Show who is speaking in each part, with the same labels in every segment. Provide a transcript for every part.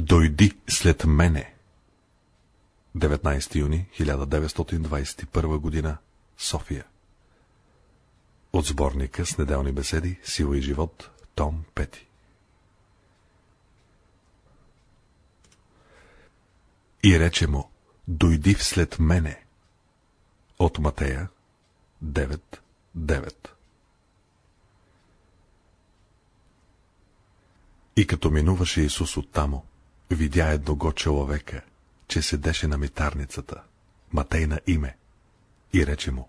Speaker 1: Дойди след мене. 19 юни 1921 година, София. От сборника с неделни беседи Сила и живот, том 5. И рече му, дойди вслед мене. От Матея 9.9 И като минуваше Исус оттамо, видя едного човека, че седеше на митарницата, Матей на име, и рече му,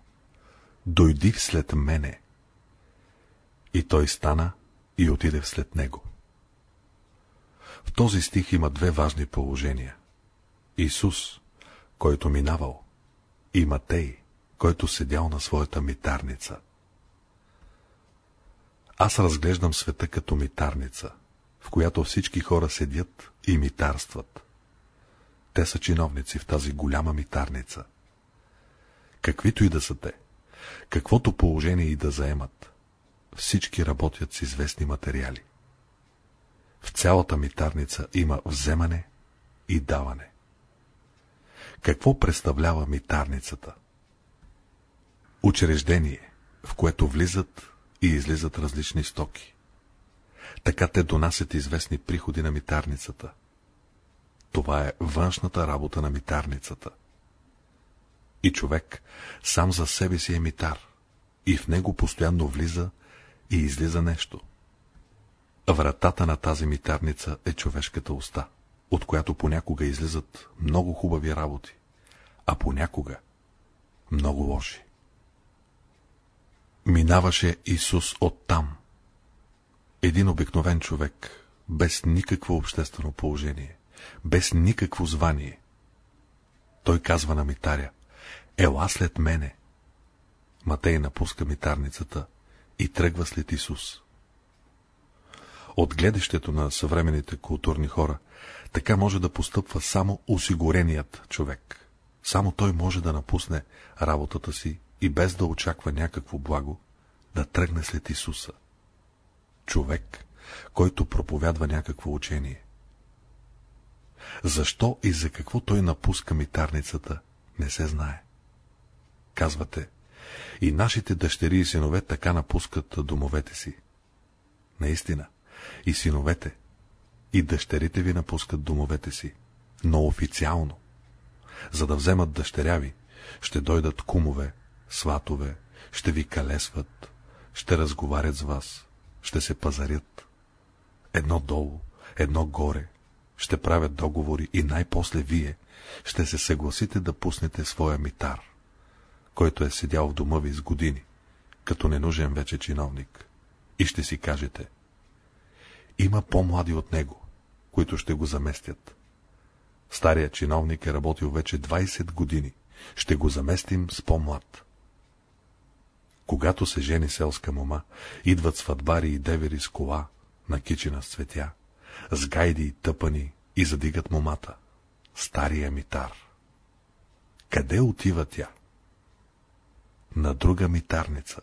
Speaker 1: дойди вслед мене. И той стана и отиде вслед него. В този стих има две важни положения. Исус, който минавал, и Матей, който седял на своята митарница. Аз разглеждам света като митарница, в която всички хора седят и митарстват. Те са чиновници в тази голяма митарница. Каквито и да са те, каквото положение и да заемат, всички работят с известни материали. В цялата митарница има вземане и даване. Какво представлява митарницата? Учреждение, в което влизат и излизат различни стоки. Така те донасят известни приходи на митарницата. Това е външната работа на митарницата. И човек сам за себе си е митар, и в него постоянно влиза и излиза нещо. Вратата на тази митарница е човешката уста, от която понякога излизат много хубави работи, а понякога много лоши. Минаваше Исус оттам. Един обикновен човек, без никакво обществено положение, без никакво звание. Той казва на митаря, ела след мене. Матей напуска митарницата и тръгва след Исус. От гледащето на съвременните културни хора, така може да постъпва само осигуреният човек. Само той може да напусне работата си и без да очаква някакво благо, да тръгне след Исуса. Човек, който проповядва някакво учение. Защо и за какво той напуска митарницата, не се знае. Казвате, и нашите дъщери и синове така напускат домовете си. Наистина, и синовете, и дъщерите ви напускат домовете си, но официално. За да вземат дъщеря ви, ще дойдат кумове, сватове, ще ви калесват, ще разговарят с вас, ще се пазарят. Едно долу, едно горе, ще правят договори и най-после вие ще се съгласите да пуснете своя митар, който е седял в дома ви с години, като ненужен вече чиновник, и ще си кажете, има по-млади от него, които ще го заместят. Старият чиновник е работил вече 20 години, ще го заместим с по-млад. Когато се жени селска мома, идват сватбари и девери с кола, на кичина с цветя, с гайди и тъпани и задигат момата. Стария митар. Къде отива тя? На друга митарница.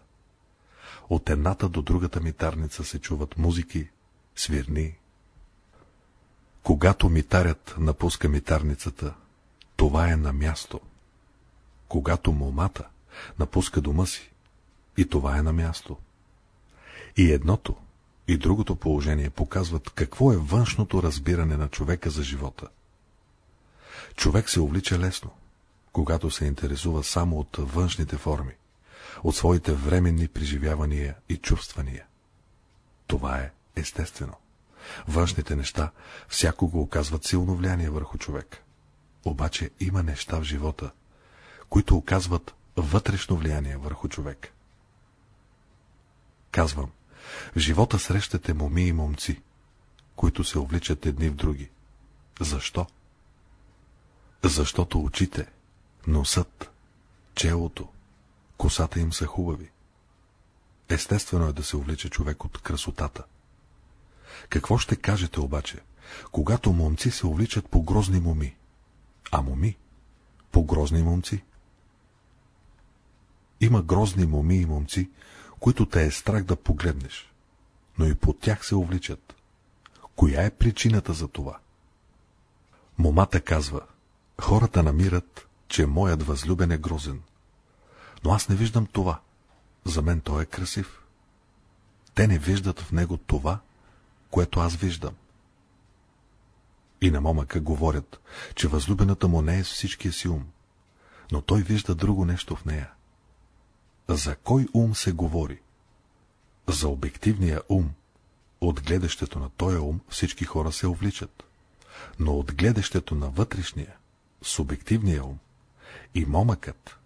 Speaker 1: От едната до другата митарница се чуват музики, свирни. Когато митарят напуска митарницата, това е на място. Когато момата напуска дома си, и това е на място. И едното, и другото положение показват какво е външното разбиране на човека за живота. Човек се увлича лесно, когато се интересува само от външните форми, от своите временни преживявания и чувствания. Това е естествено. Външните неща всякога оказват силно влияние върху човек. Обаче има неща в живота, които оказват вътрешно влияние върху човек. Казвам, в живота срещате моми и момци, които се увличат едни в други. Защо? Защото очите, носът, челото, косата им са хубави. Естествено е да се увлича човек от красотата. Какво ще кажете обаче, когато момци се увличат по грозни моми, а моми по грозни момци? Има грозни моми и момци, които те е страх да погледнеш, но и по тях се увличат. Коя е причината за това? Момата казва, хората намират, че моят възлюбен е грозен. Но аз не виждам това. За мен той е красив. Те не виждат в него това, което аз виждам. И на момъка говорят, че възлюбената му не е с всичкия си ум, но той вижда друго нещо в нея. За кой ум се говори? За обективния ум. От гледащето на този ум всички хора се увличат. Но от гледащето на вътрешния, субективния ум, и момъкът,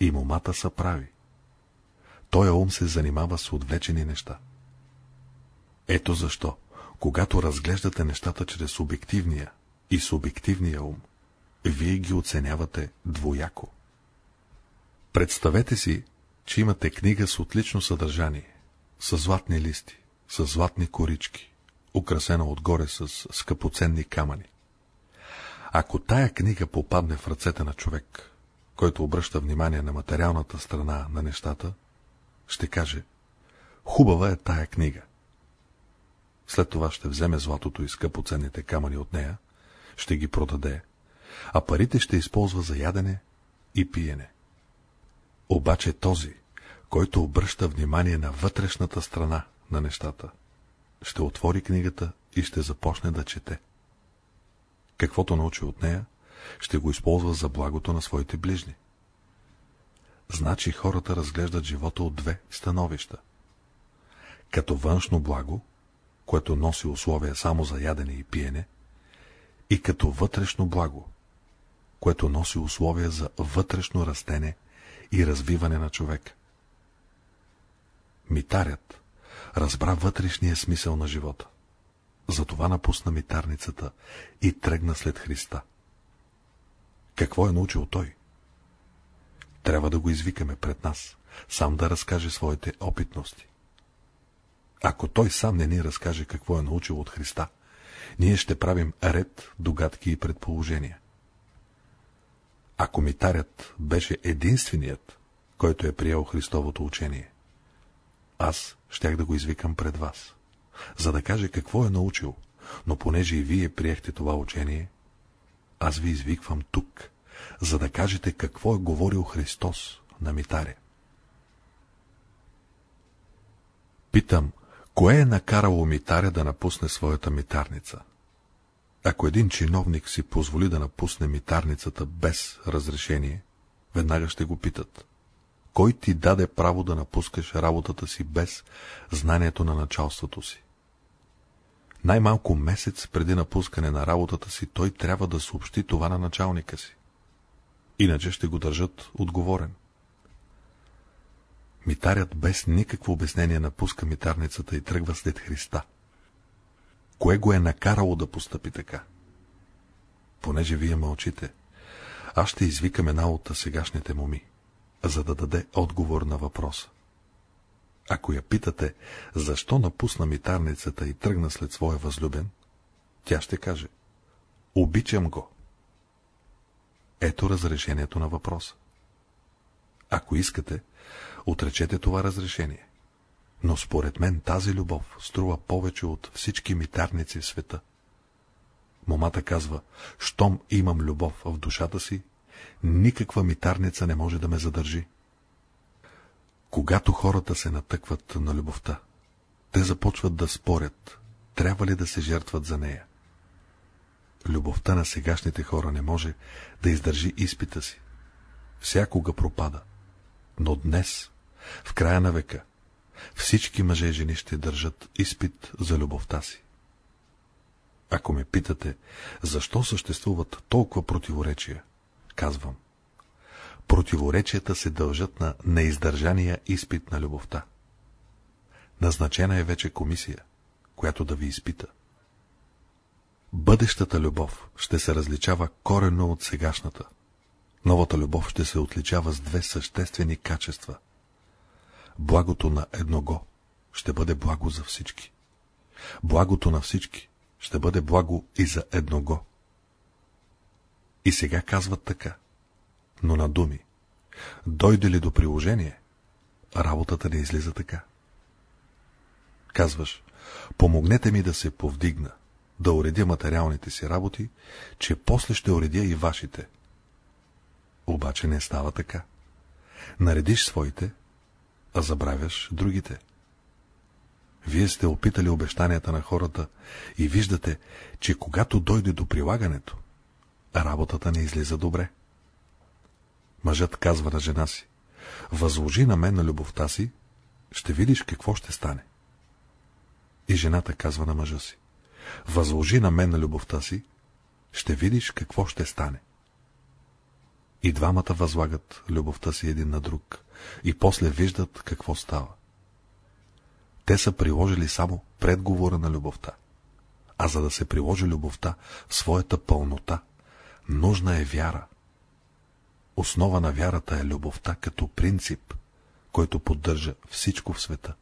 Speaker 1: и момата са прави. Той ум се занимава с отвлечени неща. Ето защо, когато разглеждате нещата чрез обективния и субективния ум, вие ги оценявате двояко. Представете си, че имате книга с отлично съдържание, с златни листи, с златни корички, украсена отгоре с скъпоценни камъни. Ако тая книга попадне в ръцете на човек, който обръща внимание на материалната страна на нещата, ще каже, хубава е тая книга. След това ще вземе златото и скъпоценните камъни от нея, ще ги продаде, а парите ще използва за ядене и пиене. Обаче този, който обръща внимание на вътрешната страна на нещата, ще отвори книгата и ще започне да чете. Каквото научи от нея, ще го използва за благото на своите ближни. Значи хората разглеждат живота от две становища. Като външно благо, което носи условия само за ядене и пиене, и като вътрешно благо, което носи условия за вътрешно растене и развиване на човек. Митарят разбра вътрешния смисъл на живота. Затова напусна митарницата и тръгна след Христа. Какво е научил той? Трябва да го извикаме пред нас, сам да разкаже своите опитности. Ако той сам не ни разкаже какво е научил от Христа, ние ще правим ред, догадки и предположения. Ако митарят беше единственият, който е приел Христовото учение, аз щях да го извикам пред вас, за да каже какво е научил, но понеже и вие приехте това учение, аз ви извиквам тук, за да кажете какво е говорил Христос на митаря. Питам, кое е накарало митаря да напусне своята митарница? Ако един чиновник си позволи да напусне митарницата без разрешение, веднага ще го питат. Кой ти даде право да напускаш работата си без знанието на началството си? Най-малко месец преди напускане на работата си, той трябва да съобщи това на началника си. Иначе ще го държат отговорен. Митарят без никакво обяснение напуска митарницата и тръгва след Христа. Кое го е накарало да постъпи така? Понеже вие мълчите, аз ще извикам една от сегашните моми, за да даде отговор на въпроса. Ако я питате, защо напусна митарницата и тръгна след своя възлюбен, тя ще каже, обичам го. Ето разрешението на въпроса. Ако искате, отречете това разрешение. Но според мен тази любов струва повече от всички митарници в света. Момата казва, щом имам любов в душата си, никаква митарница не може да ме задържи. Когато хората се натъкват на любовта, те започват да спорят, трябва ли да се жертват за нея. Любовта на сегашните хора не може да издържи изпита си. Всякога пропада. Но днес, в края на века, всички мъже и жени ще държат изпит за любовта си. Ако ме питате, защо съществуват толкова противоречия, казвам. Противоречията се дължат на неиздържания изпит на любовта. Назначена е вече комисия, която да ви изпита. Бъдещата любов ще се различава коренно от сегашната. Новата любов ще се отличава с две съществени качества. Благото на едного ще бъде благо за всички. Благото на всички ще бъде благо и за едного. И сега казват така, но на думи. Дойде ли до приложение, работата не излиза така. Казваш, помогнете ми да се повдигна, да уредя материалните си работи, че после ще уредя и вашите. Обаче не става така. Наредиш своите, а забравяш другите. Вие сте опитали обещанията на хората и виждате, че когато дойде до прилагането, работата не излиза добре. Мъжът казва на жена си, възложи на мен на любовта си, ще видиш какво ще стане. И жената казва на мъжа си, възложи на мен на любовта си, ще видиш какво ще стане. И двамата възлагат любовта си един на друг и после виждат какво става. Те са приложили само предговора на любовта. А за да се приложи любовта в своята пълнота, нужна е вяра. Основа на вярата е любовта като принцип, който поддържа всичко в света.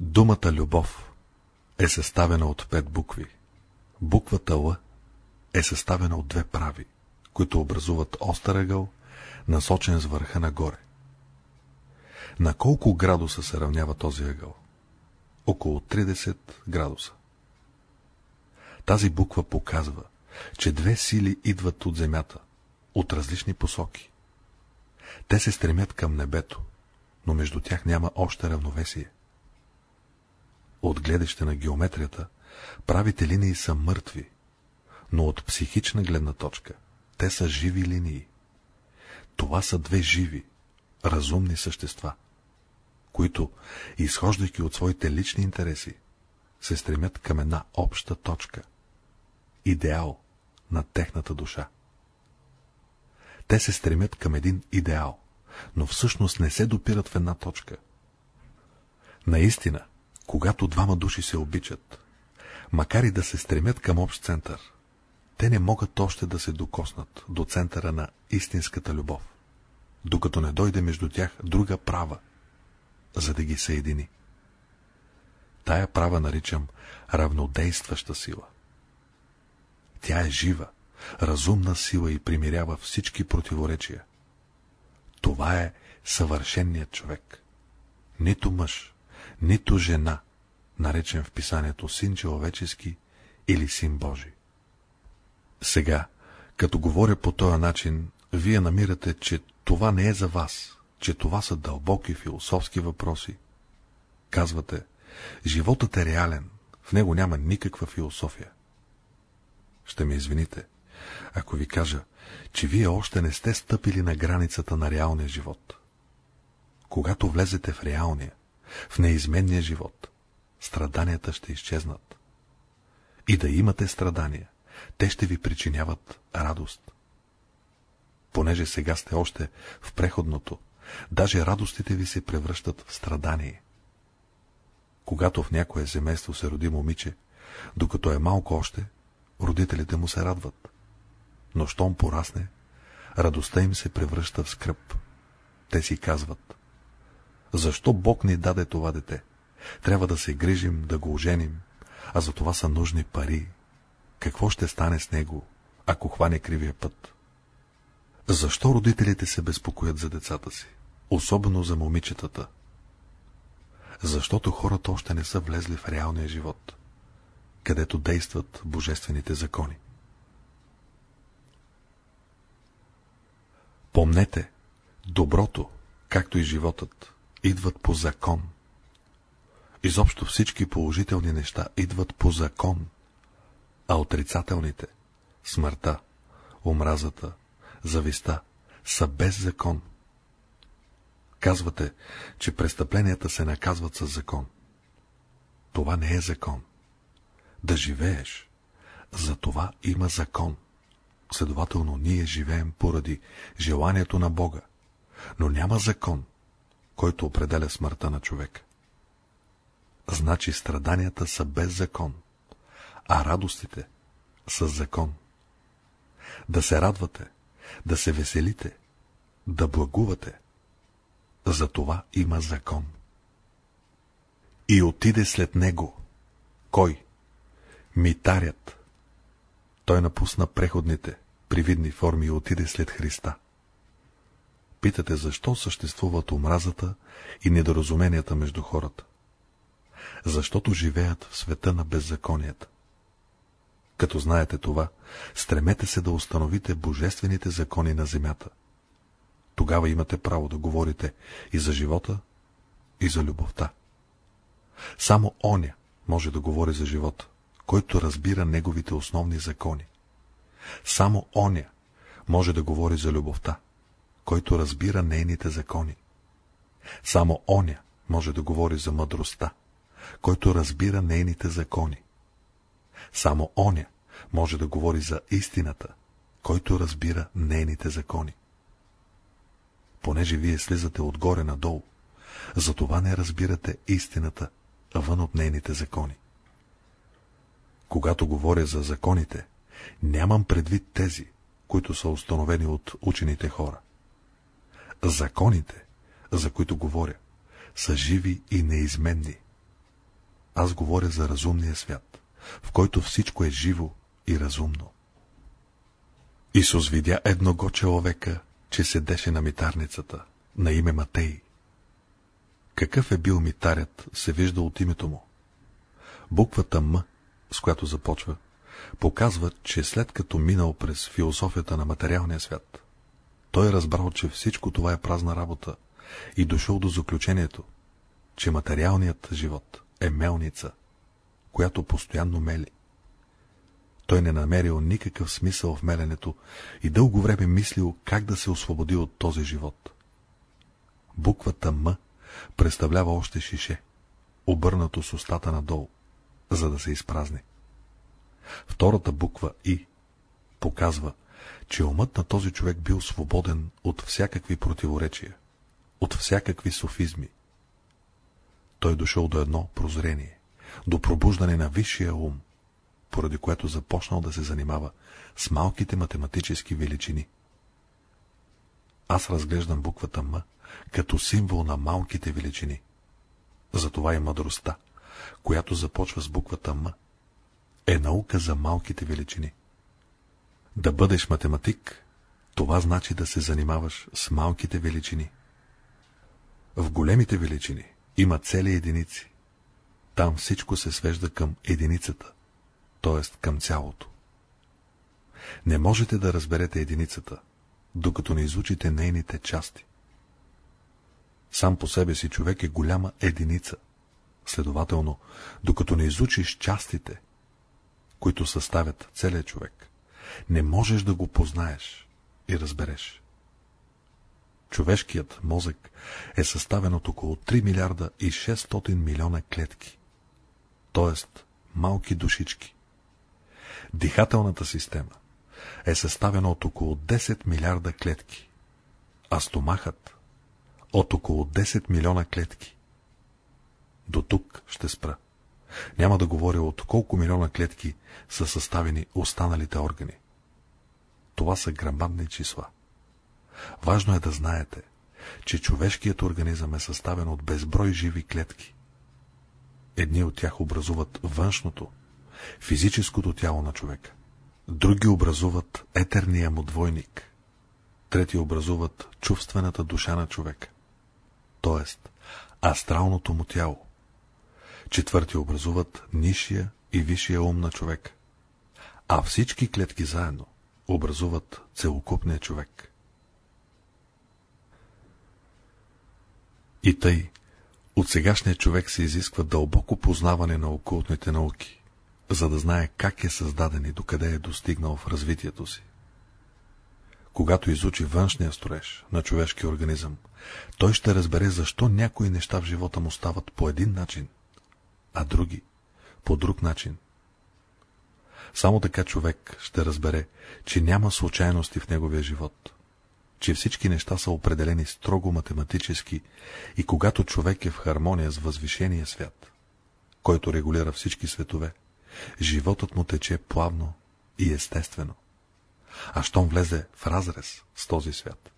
Speaker 1: Думата любов е съставена от пет букви. Буквата Л е съставена от две прави, които образуват остър ъгъл, насочен с върха нагоре. На колко градуса се равнява този ъгъл? Около 30 градуса. Тази буква показва, че две сили идват от земята, от различни посоки. Те се стремят към небето, но между тях няма още равновесие. От гледаще на геометрията, правите линии са мъртви, но от психична гледна точка, те са живи линии. Това са две живи, разумни същества, които, изхождайки от своите лични интереси, се стремят към една обща точка, идеал на техната душа. Те се стремят към един идеал, но всъщност не се допират в една точка. Наистина, когато двама души се обичат, макар и да се стремят към общ център, те не могат още да се докоснат до центъра на истинската любов, докато не дойде между тях друга права, за да ги съедини. Тая права наричам равнодействаща сила. Тя е жива, разумна сила и примирява всички противоречия. Това е съвършенният човек. Нито мъж, нито жена, наречен в писанието син човечески или син Божий. Сега, като говоря по този начин, вие намирате, че това не е за вас, че това са дълбоки философски въпроси. Казвате, животът е реален, в него няма никаква философия. Ще ме извините, ако ви кажа, че вие още не сте стъпили на границата на реалния живот. Когато влезете в реалния, в неизменния живот, страданията ще изчезнат. И да имате страдания, те ще ви причиняват радост. Понеже сега сте още в преходното, даже радостите ви се превръщат в страдание. Когато в някое семейство се роди момиче, докато е малко още, родителите му се радват. Но щом порасне, радостта им се превръща в скръп. Те си казват, защо Бог ни даде това дете? Трябва да се грижим, да го оженим, а за това са нужни пари. Какво ще стане с него, ако хване кривия път? Защо родителите се безпокоят за децата си, особено за момичетата? Защото хората още не са влезли в реалния живот, където действат божествените закони. Помнете, доброто, както и животът, идват по закон. Изобщо всички положителни неща идват по закон, а отрицателните — смъртта, омразата, зависта — са без закон. Казвате, че престъпленията се наказват с закон. Това не е закон. Да живееш, за това има закон. Следователно, ние живеем поради желанието на Бога, но няма закон, който определя смъртта на човека. Значи страданията са без закон, а радостите са закон. Да се радвате, да се веселите, да благувате. За това има закон. И отиде след него. Кой? Митарят. Той напусна преходните, привидни форми и отиде след Христа. Питате, защо съществуват омразата и недоразуменията между хората? Защото живеят в света на беззаконията, Като знаете това, стремете се да установите божествените закони на земята. Тогава имате право да говорите и за живота, и за любовта. Само оня може да говори за живота, който разбира неговите основни закони. Само оня може да говори за любовта, който разбира нейните закони. Само оня може да говори за мъдростта, който разбира нейните закони. Само оня може да говори за истината, който разбира нейните закони. Понеже вие слизате отгоре надолу, затова не разбирате истината вън от нейните закони. Когато говоря за законите, нямам предвид тези, които са установени от учените хора. Законите, за които говоря, са живи и неизменни. Аз говоря за разумния свят, в който всичко е живо и разумно. Исус видя едного човека, че седеше на митарницата, на име Матей. Какъв е бил митарят, се вижда от името му. Буквата М, с която започва, показва, че след като минал през философията на материалния свят, той е разбрал, че всичко това е празна работа и дошъл до заключението, че материалният живот е мелница, която постоянно мели. Той не намерил никакъв смисъл в меленето и дълго време мислил как да се освободи от този живот. Буквата М представлява още шише, обърнато с устата надолу, за да се изпразни. Втората буква И показва, че умът на този човек бил свободен от всякакви противоречия, от всякакви софизми. Той дошъл до едно прозрение, до пробуждане на висшия ум, поради което започнал да се занимава с малките математически величини. Аз разглеждам буквата М като символ на малките величини. Затова и мъдростта, която започва с буквата М, е наука за малките величини. Да бъдеш математик, това значи да се занимаваш с малките величини. В големите величини има цели единици. Там всичко се свежда към единицата, т.е. към цялото. Не можете да разберете единицата, докато не изучите нейните части. Сам по себе си човек е голяма единица. Следователно, докато не изучиш частите, които съставят целият човек, не можеш да го познаеш и разбереш. Човешкият мозък е съставен от около 3 милиарда и 600 милиона клетки, т.е. малки душички. Дихателната система е съставена от около 10 милиарда клетки, а стомахът от около 10 милиона клетки. До тук ще спра. Няма да говоря от колко милиона клетки са съставени останалите органи. Това са грамадни числа. Важно е да знаете, че човешкият организъм е съставен от безброй живи клетки. Едни от тях образуват външното, физическото тяло на човека. Други образуват етерния му двойник. Трети образуват чувствената душа на човека т.е. астралното му тяло. Четвърти образуват нишия и висшия ум на човек. А всички клетки заедно образуват целокупния човек. И тъй, от сегашния човек се изисква дълбоко познаване на окултните науки, за да знае как е създаден и докъде е достигнал в развитието си. Когато изучи външния строеж на човешкия организъм, той ще разбере защо някои неща в живота му стават по един начин, а други по друг начин. Само така човек ще разбере, че няма случайности в неговия живот, че всички неща са определени строго математически и когато човек е в хармония с възвишения свят, който регулира всички светове, животът му тече плавно и естествено. А щом влезе в разрез с този свят,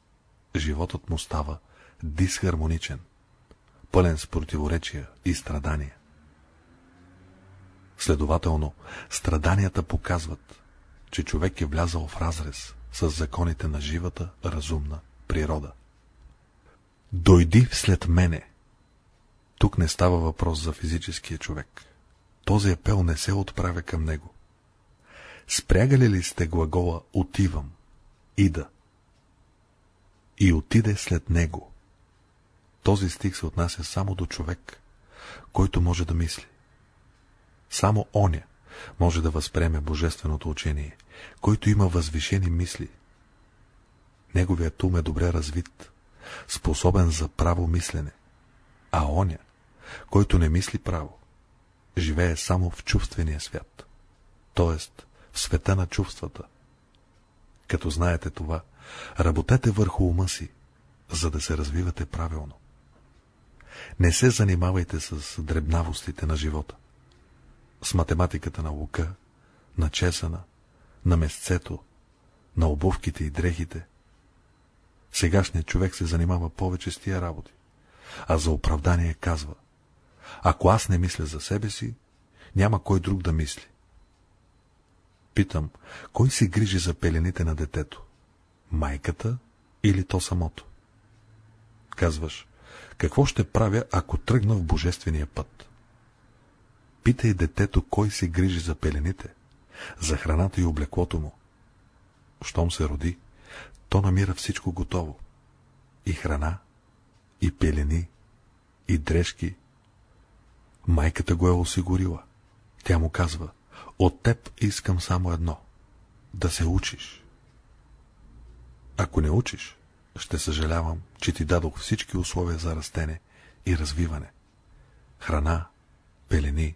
Speaker 1: животът му става дисхармоничен, пълен с противоречия и страдания. Следователно, страданията показват, че човек е влязал в разрез с законите на живата, разумна природа. Дойди вслед мене. Тук не става въпрос за физическия човек. Този апел не се отправя към него. Спрягали ли сте глагола отивам, ида? И отиде след него. Този стих се отнася само до човек, който може да мисли. Само оня може да възпреме божественото учение, който има възвишени мисли. Неговият ум е добре развит, способен за право мислене, а оня, който не мисли право, живее само в чувствения свят, т.е. в света на чувствата. Като знаете това, работете върху ума си, за да се развивате правилно. Не се занимавайте с дребнавостите на живота, с математиката на лука, на чесана, на месцето, на обувките и дрехите. Сегашният човек се занимава повече с тия работи, а за оправдание казва – ако аз не мисля за себе си, няма кой друг да мисли. Питам, кой се грижи за пелените на детето? Майката или то самото? Казваш, какво ще правя, ако тръгна в божествения път? Питай детето, кой се грижи за пелените, за храната и облеклото му. Щом се роди, то намира всичко готово. И храна, и пелени, и дрежки, Майката го е осигурила. Тя му казва, от теб искам само едно — да се учиш. Ако не учиш, ще съжалявам, че ти дадох всички условия за растене и развиване. Храна, пелени,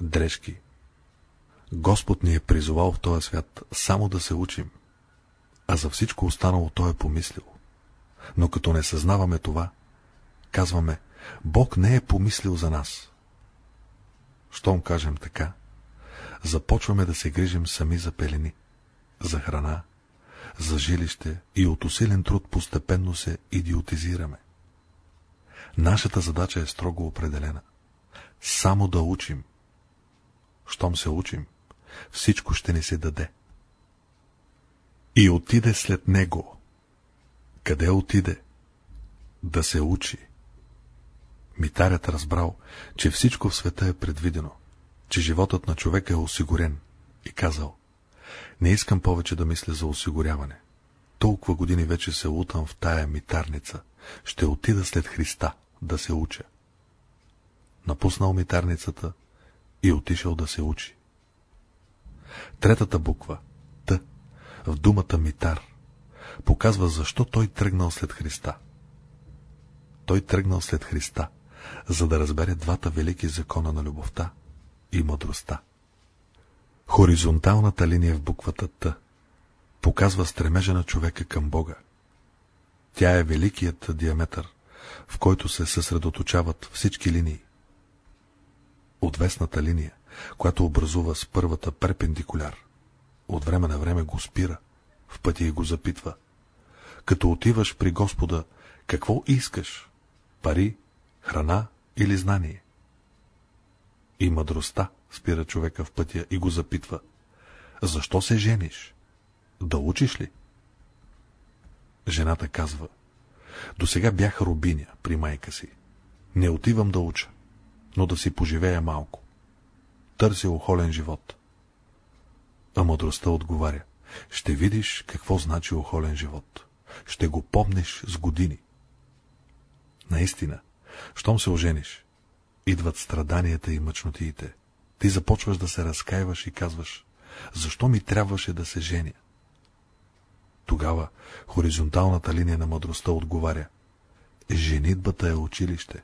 Speaker 1: дрежки. Господ ни е призовал в този свят само да се учим, а за всичко останало Той е помислил. Но като не съзнаваме това, казваме, Бог не е помислил за нас. Щом кажем така, започваме да се грижим сами за пелени, за храна, за жилище и от усилен труд постепенно се идиотизираме. Нашата задача е строго определена. Само да учим. Щом се учим, всичко ще ни се даде. И отиде след него. Къде отиде? Да се учи. Митарят разбрал, че всичко в света е предвидено, че животът на човека е осигурен и казал, не искам повече да мисля за осигуряване. Толкова години вече се лутам в тая митарница. Ще отида след Христа да се уча. Напуснал митарницата и отишъл да се учи. Третата буква, Т, в думата митар, показва защо той тръгнал след Христа. Той тръгнал след Христа, за да разбере двата велики закона на любовта и мъдростта. Хоризонталната линия в буквата Т показва стремежа на човека към Бога. Тя е великият диаметър, в който се съсредоточават всички линии. Отвесната линия, която образува с първата перпендикуляр, от време на време го спира, в пътя и го запитва. Като отиваш при Господа, какво искаш? Пари, храна или знание. И мъдростта спира човека в пътя и го запитва. Защо се жениш? Да учиш ли? Жената казва. До сега бях рубиня при майка си. Не отивам да уча, но да си поживея малко. Търся охолен живот. А мъдростта отговаря. Ще видиш какво значи охолен живот. Ще го помниш с години. Наистина, щом се ожениш, идват страданията и мъчнотиите. Ти започваш да се разкаиваш и казваш, защо ми трябваше да се женя? Тогава хоризонталната линия на мъдростта отговаря, женитбата е училище.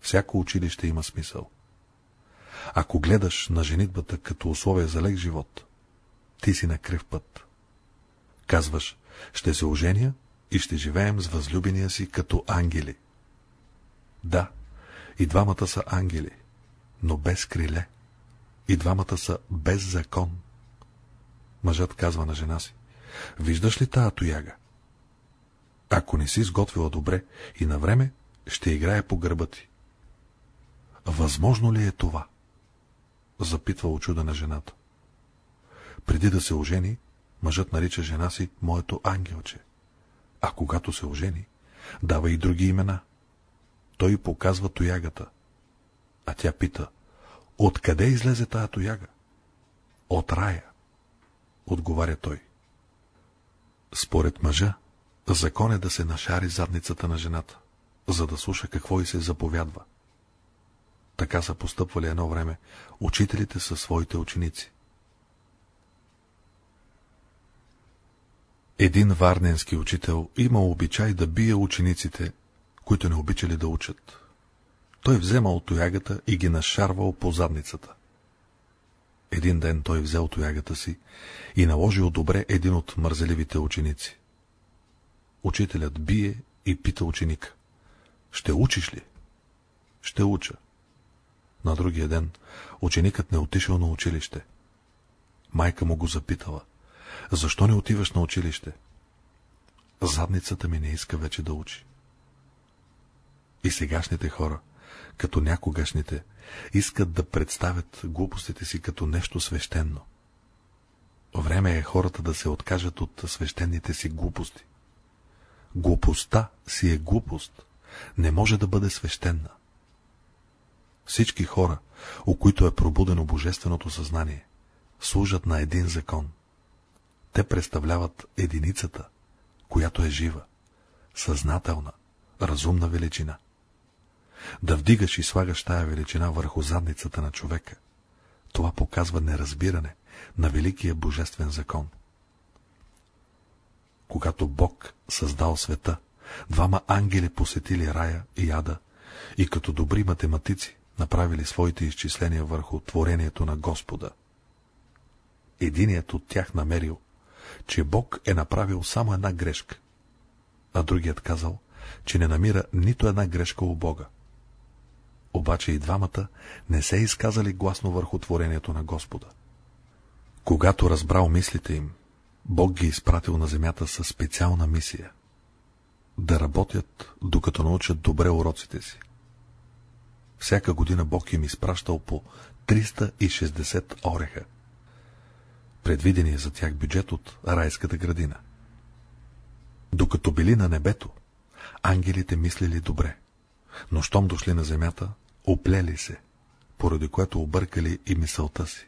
Speaker 1: Всяко училище има смисъл. Ако гледаш на женитбата като условие за лек живот, ти си на крив път. Казваш, ще се оженя и ще живеем с възлюбения си като ангели. Да, и двамата са ангели, но без криле. И двамата са без закон. Мъжът казва на жена си, виждаш ли тая тояга? Ако не си изготвила добре и на време, ще играе по гърба ти. Възможно ли е това? Запитва очуда на жената. Преди да се ожени, мъжът нарича жена си моето ангелче. А когато се ожени, дава и други имена – той показва тоягата. А тя пита, откъде излезе тая тояга? От рая, отговаря той. Според мъжа, закон е да се нашари задницата на жената, за да слуша какво и се заповядва. Така са постъпвали едно време учителите със своите ученици. Един варненски учител имал обичай да бие учениците, които не обичали да учат. Той вземал тоягата и ги нашарвал по задницата. Един ден той взел тоягата си и наложил добре един от мързеливите ученици. Учителят бие и пита ученика. Ще учиш ли? Ще уча. На другия ден ученикът не отишъл на училище. Майка му го запитала. Защо не отиваш на училище? Задницата ми не иска вече да учи. И сегашните хора, като някогашните, искат да представят глупостите си като нещо свещено. Време е хората да се откажат от свещените си глупости. Глупостта си е глупост, не може да бъде свещена. Всички хора, у които е пробудено божественото съзнание, служат на един закон. Те представляват единицата, която е жива, съзнателна, разумна величина. Да вдигаш и слагаш тая величина върху задницата на човека, това показва неразбиране на великия божествен закон. Когато Бог създал света, двама ангели посетили рая и ада и като добри математици направили своите изчисления върху творението на Господа. Единият от тях намерил, че Бог е направил само една грешка, а другият казал, че не намира нито една грешка у Бога. Обаче и двамата не се изказали гласно върху творението на Господа. Когато разбрал мислите им, Бог ги изпратил на земята със специална мисия – да работят, докато научат добре уроците си. Всяка година Бог им изпращал по 360 ореха. Предвидения за тях бюджет от райската градина. Докато били на небето, ангелите мислили добре, но щом дошли на земята, оплели се, поради което объркали и мисълта си.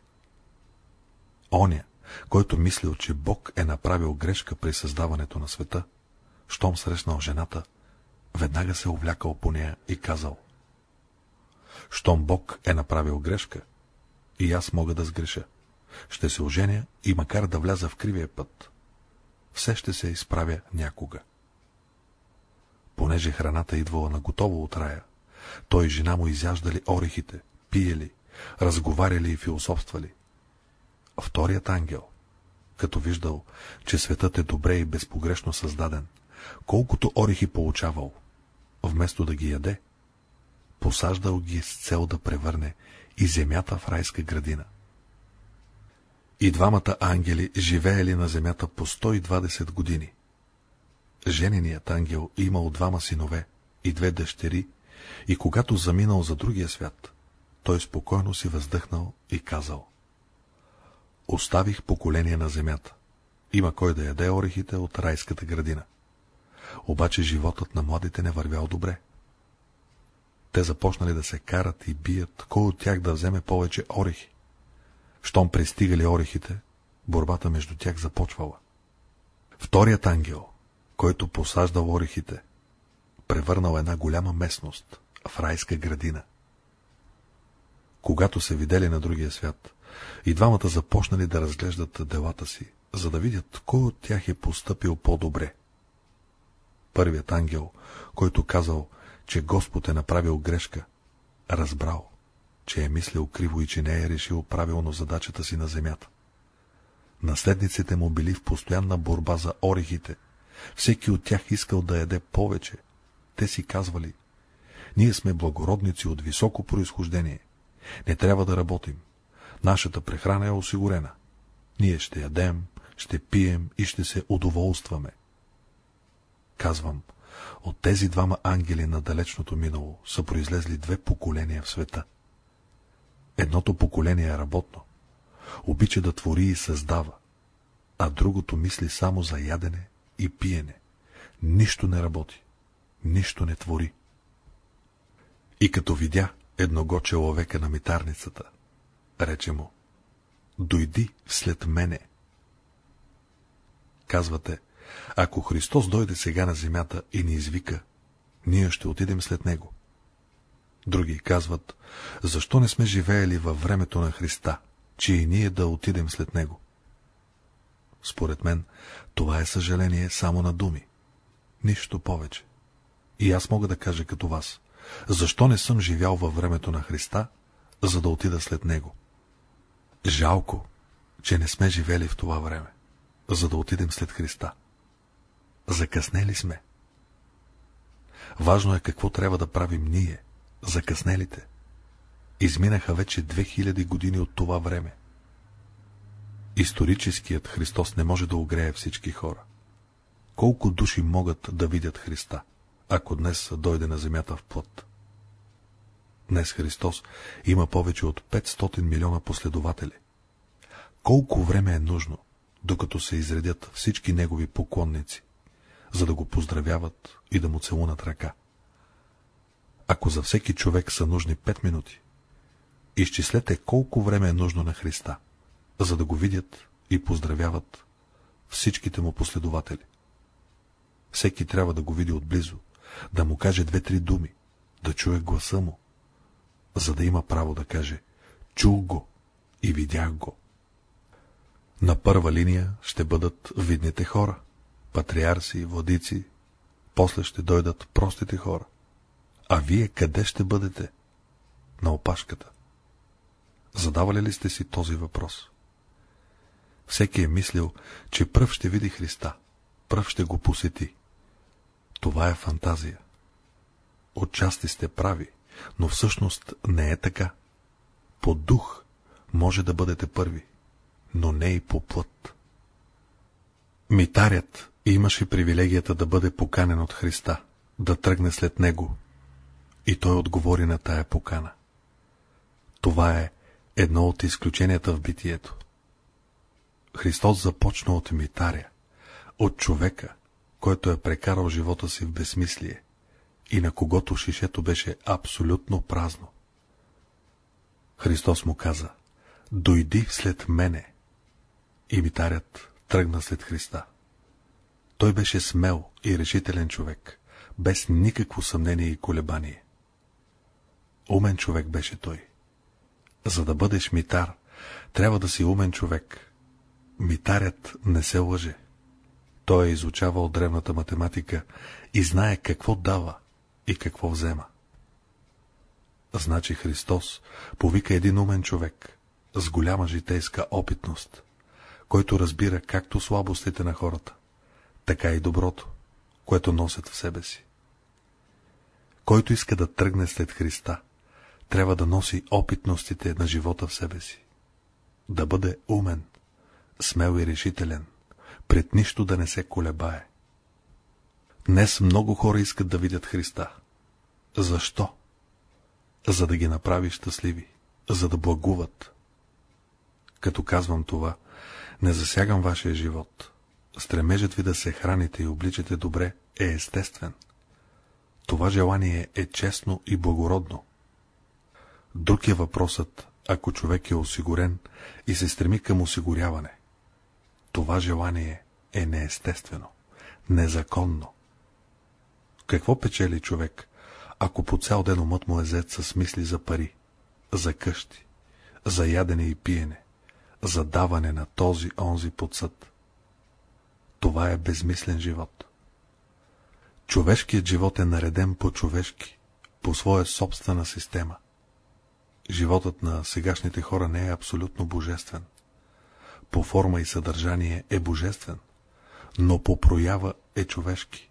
Speaker 1: Оня, който мислил, че Бог е направил грешка при създаването на света, щом срещнал жената, веднага се увлякал по нея и казал щом Бог е направил грешка, и аз мога да сгреша. Ще се оженя и макар да вляза в кривия път, все ще се изправя някога. Понеже храната идвала на готово от рая, той и жена му изяждали орехите, пиели, разговаряли и философствали. Вторият ангел, като виждал, че светът е добре и безпогрешно създаден, колкото орехи получавал, вместо да ги яде, посаждал ги с цел да превърне и земята в райска градина. И двамата ангели живеели на земята по 120 години. Жененият ангел имал двама синове и две дъщери, и когато заминал за другия свят, той спокойно си въздъхнал и казал Оставих поколение на земята. Има кой да яде орехите от райската градина. Обаче животът на младите не вървял добре. Те започнали да се карат и бият, кой от тях да вземе повече орехи. Щом пристигали орехите, борбата между тях започвала. Вторият ангел, който посаждал орехите, превърнал една голяма местност в райска градина. Когато се видели на другия свят, и двамата започнали да разглеждат делата си, за да видят кой от тях е поступил по-добре. Първият ангел, който казал, че Господ е направил грешка, разбрал, че е мислил криво и че не е решил правилно задачата си на земята. Наследниците му били в постоянна борба за орехите. Всеки от тях искал да яде повече. Те си казвали, ние сме благородници от високо происхождение. Не трябва да работим. Нашата прехрана е осигурена. Ние ще ядем, ще пием и ще се удоволстваме. Казвам, от тези двама ангели на далечното минало са произлезли две поколения в света. Едното поколение е работно, обича да твори и създава, а другото мисли само за ядене и пиене. Нищо не работи, нищо не твори. И като видя едного човека на митарницата, рече му, дойди след мене. Казвате, ако Христос дойде сега на земята и ни извика, ние ще отидем след Него. Други казват, защо не сме живеели във времето на Христа, че и ние да отидем след Него? Според мен, това е съжаление само на думи. Нищо повече. И аз мога да кажа като вас, защо не съм живял във времето на Христа, за да отида след Него? Жалко, че не сме живели в това време, за да отидем след Христа. Закъснели сме. Важно е какво трябва да правим ние, закъснелите. Изминаха вече 2000 години от това време. Историческият Христос не може да огрее всички хора. Колко души могат да видят Христа, ако днес дойде на земята в плът? Днес Христос има повече от 500 милиона последователи. Колко време е нужно, докато се изредят всички негови поклонници, за да го поздравяват и да му целунат ръка? Ако за всеки човек са нужни 5 минути, изчислете колко време е нужно на Христа, за да го видят и поздравяват всичките му последователи. Всеки трябва да го види отблизо, да му каже две-три думи, да чуе гласа му, за да има право да каже «Чух го и видях го». На първа линия ще бъдат видните хора, патриарси, владици, после ще дойдат простите хора. А вие къде ще бъдете? На опашката. Задавали ли сте си този въпрос? Всеки е мислил, че пръв ще види Христа, пръв ще го посети. Това е фантазия. Отчасти сте прави, но всъщност не е така. По дух може да бъдете първи, но не и по плът. Митарят имаше привилегията да бъде поканен от Христа, да тръгне след него. И той отговори на тая покана. Това е едно от изключенията в битието. Христос започна от митаря, от човека, който е прекарал живота си в безсмислие и на когото шишето беше абсолютно празно. Христос му каза, дойди след мене. И митарят тръгна след Христа. Той беше смел и решителен човек, без никакво съмнение и колебание. Умен човек беше той. За да бъдеш митар, трябва да си умен човек. Митарят не се лъже. Той е изучавал древната математика и знае какво дава и какво взема. Значи Христос повика един умен човек с голяма житейска опитност, който разбира както слабостите на хората, така и доброто, което носят в себе си. Който иска да тръгне след Христа, трябва да носи опитностите на живота в себе си. Да бъде умен, смел и решителен, пред нищо да не се колебае. Днес много хора искат да видят Христа. Защо? За да ги направи щастливи, за да благуват. Като казвам това, не засягам вашия живот. Стремежът ви да се храните и обличате добре е естествен. Това желание е честно и благородно. Друг е въпросът, ако човек е осигурен и се стреми към осигуряване. Това желание е неестествено, незаконно. Какво печели човек, ако по цял ден умът му е зет с мисли за пари, за къщи, за ядене и пиене, за даване на този онзи подсъд? Това е безмислен живот. Човешкият живот е нареден по човешки, по своя собствена система. Животът на сегашните хора не е абсолютно божествен. По форма и съдържание е божествен, но по проява е човешки.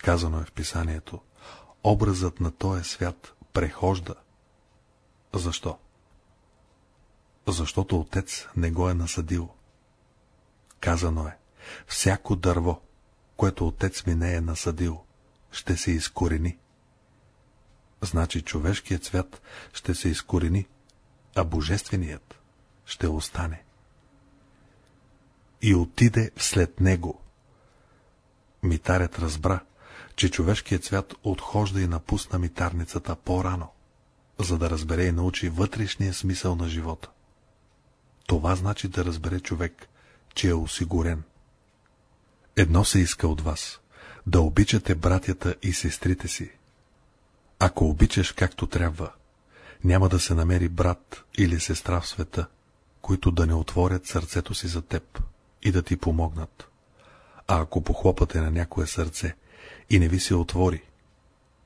Speaker 1: Казано е в писанието, образът на този свят прехожда. Защо? Защото отец не го е насадил. Казано е, всяко дърво, което отец ми не е насадил, ще се изкорени. Значи човешкият свят ще се изкорени, а божественият ще остане. И отиде вслед него. Митарят разбра, че човешкият свят отхожда и напусна митарницата по-рано, за да разбере и научи вътрешния смисъл на живота. Това значи да разбере човек, че е осигурен. Едно се иска от вас – да обичате братята и сестрите си. Ако обичаш както трябва, няма да се намери брат или сестра в света, които да не отворят сърцето си за теб и да ти помогнат. А ако похлопате на някое сърце и не ви се отвори,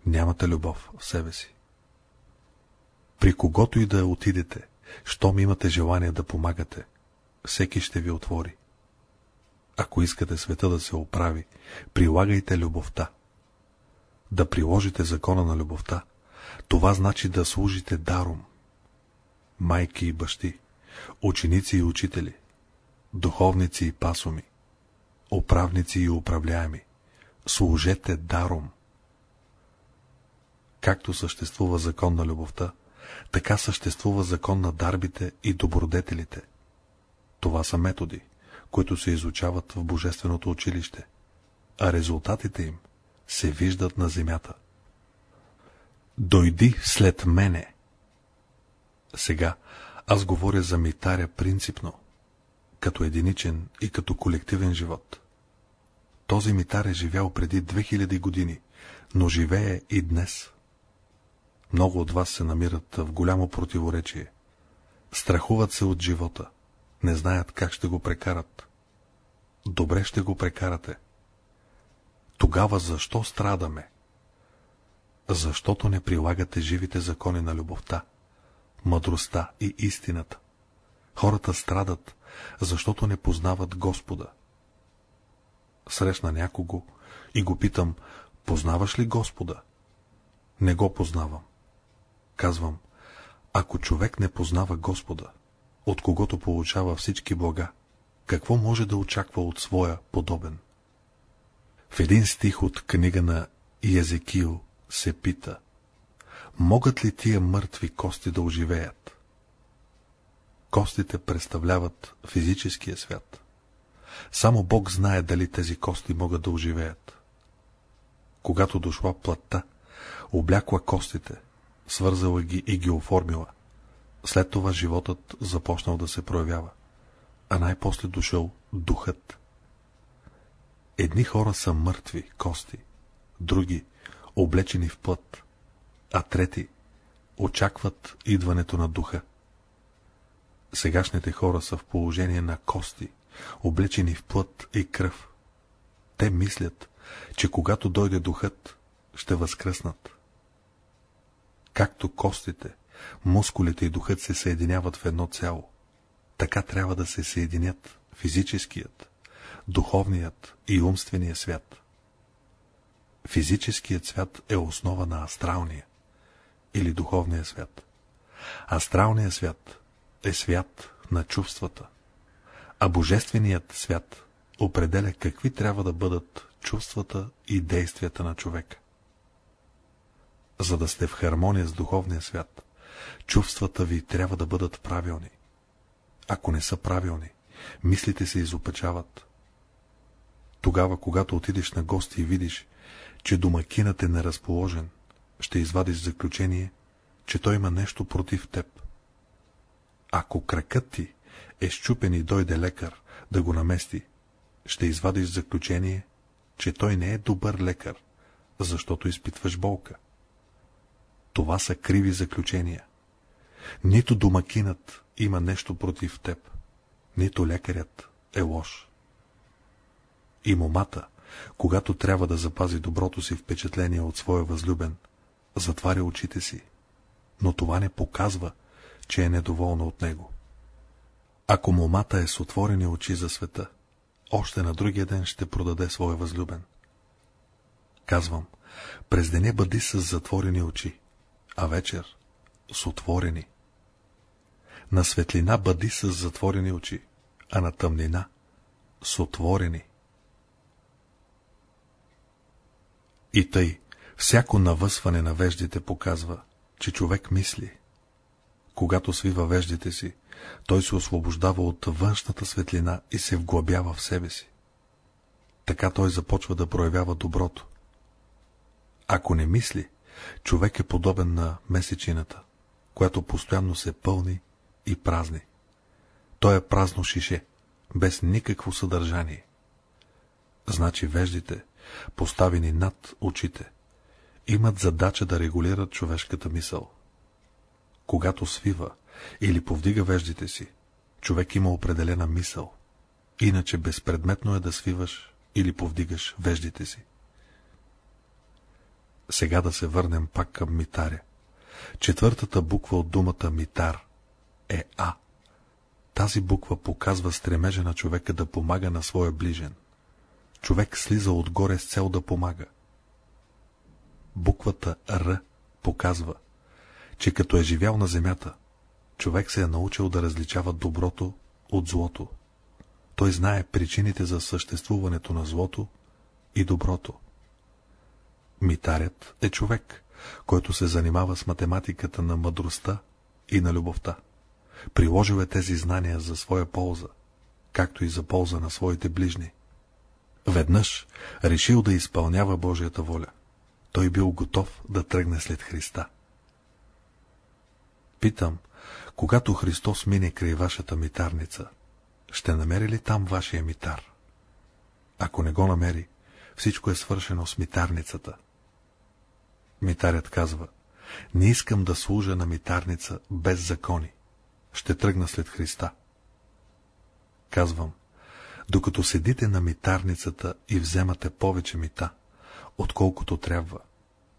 Speaker 1: нямате любов в себе си. При когото и да отидете, щом имате желание да помагате, всеки ще ви отвори. Ако искате света да се оправи, прилагайте любовта. Да приложите закона на любовта, това значи да служите даром. Майки и бащи, ученици и учители, духовници и пасоми, управници и управляеми, служете даром. Както съществува закон на любовта, така съществува закон на дарбите и добродетелите. Това са методи, които се изучават в Божественото училище, а резултатите им се виждат на земята. Дойди след мене. Сега аз говоря за митаря принципно, като единичен и като колективен живот. Този митар е живял преди 2000 години, но живее и днес. Много от вас се намират в голямо противоречие. Страхуват се от живота, не знаят как ще го прекарат. Добре ще го прекарате. Тогава защо страдаме? Защото не прилагате живите закони на любовта, мъдростта и истината. Хората страдат, защото не познават Господа. Срещна някого и го питам, познаваш ли Господа? Не го познавам. Казвам, ако човек не познава Господа, от когото получава всички блага, какво може да очаква от своя подобен? В един стих от книга на Езекил се пита, могат ли тия мъртви кости да оживеят? Костите представляват физическия свят. Само Бог знае дали тези кости могат да оживеят. Когато дошла плътта, облякла костите, свързала ги и ги оформила. След това животът започнал да се проявява, а най-после дошъл духът. Едни хора са мъртви, кости, други облечени в плът, а трети очакват идването на духа. Сегашните хора са в положение на кости, облечени в плът и кръв. Те мислят, че когато дойде духът, ще възкръснат. Както костите, мускулите и духът се съединяват в едно цяло, така трябва да се съединят физическият, духовният и умствения свят. Физическият свят е основа на астралния или духовния свят. Астралният свят е свят на чувствата, а божественият свят определя какви трябва да бъдат чувствата и действията на човека. За да сте в хармония с духовния свят, чувствата ви трябва да бъдат правилни. Ако не са правилни, мислите се изопачават. Тогава, когато отидеш на гости и видиш, че домакинът е неразположен, ще извадиш заключение, че той има нещо против теб. Ако кракът ти е щупен и дойде лекар да го намести, ще извадиш заключение, че той не е добър лекар, защото изпитваш болка. Това са криви заключения. Нито домакинът има нещо против теб, нито лекарят е лош. И момата, когато трябва да запази доброто си впечатление от своя възлюбен, затваря очите си, но това не показва, че е недоволна от него. Ако момата е с отворени очи за света, още на другия ден ще продаде своя възлюбен. Казвам, през деня бъди с затворени очи, а вечер с отворени. На светлина бъди с затворени очи, а на тъмнина с отворени. И тъй, всяко навъсване на веждите показва, че човек мисли. Когато свива веждите си, той се освобождава от външната светлина и се вглъбява в себе си. Така той започва да проявява доброто. Ако не мисли, човек е подобен на месечината, която постоянно се пълни и празни. То е празно шише, без никакво съдържание. Значи веждите, поставени над очите, имат задача да регулират човешката мисъл. Когато свива или повдига веждите си, човек има определена мисъл. Иначе безпредметно е да свиваш или повдигаш веждите си. Сега да се върнем пак към митаря. Четвъртата буква от думата митар е А. Тази буква показва стремежа на човека да помага на своя ближен. Човек слиза отгоре с цел да помага. Буквата Р показва, че като е живял на земята, човек се е научил да различава доброто от злото. Той знае причините за съществуването на злото и доброто. Митарят е човек, който се занимава с математиката на мъдростта и на любовта. Приложил е тези знания за своя полза, както и за полза на своите ближни. Веднъж решил да изпълнява Божията воля. Той бил готов да тръгне след Христа. Питам, когато Христос мине край вашата митарница, ще намери ли там вашия митар? Ако не го намери, всичко е свършено с митарницата. Митарят казва, не искам да служа на митарница без закони. Ще тръгна след Христа. Казвам, докато седите на митарницата и вземате повече мита, отколкото трябва,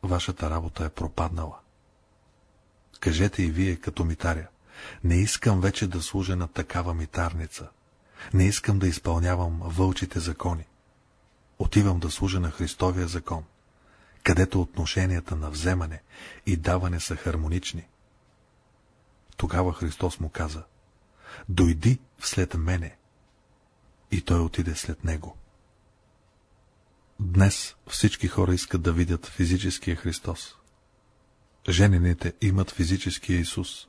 Speaker 1: вашата работа е пропаднала. Кажете и вие, като митаря, не искам вече да служа на такава митарница. Не искам да изпълнявам вълчите закони. Отивам да служа на Христовия закон, където отношенията на вземане и даване са хармонични. Тогава Христос му каза, дойди вслед мене. И той отиде след него. Днес всички хора искат да видят физическия Христос. Женените имат физическия Исус,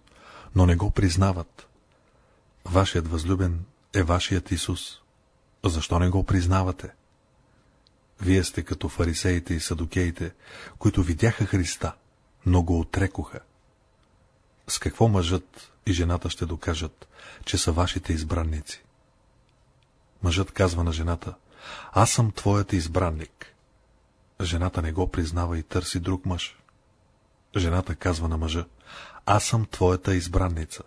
Speaker 1: но не го признават. Вашият възлюбен е вашият Исус. Защо не го признавате? Вие сте като фарисеите и садокеите, които видяха Христа, но го отрекоха. С какво мъжът и жената ще докажат, че са вашите избранници? Мъжът казва на жената, аз съм твоят избранник. Жената не го признава и търси друг мъж. Жената казва на мъжа, аз съм твоята избранница.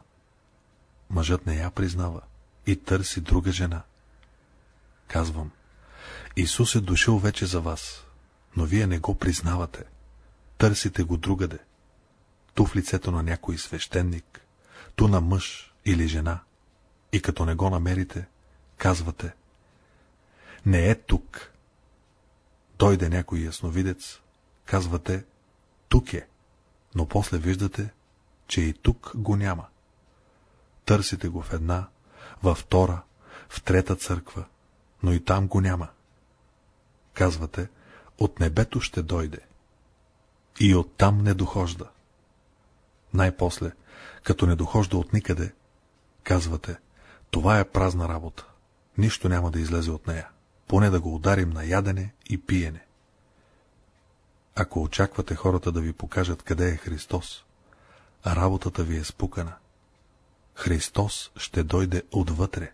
Speaker 1: Мъжът не я признава и търси друга жена. Казвам, Исус е дошъл вече за вас, но вие не го признавате. Търсите го другаде. Ту в лицето на някой свещеник, ту на мъж или жена. И като не го намерите, казвате, не е тук. Дойде някой ясновидец, казвате, тук е, но после виждате, че и тук го няма. Търсите го в една, във втора, в трета църква, но и там го няма. Казвате, от небето ще дойде. И оттам не дохожда. Най-после, като не дохожда от никъде, казвате, това е празна работа. Нищо няма да излезе от нея. Поне да го ударим на ядене и пиене. Ако очаквате хората да ви покажат къде е Христос, работата ви е спукана. Христос ще дойде отвътре.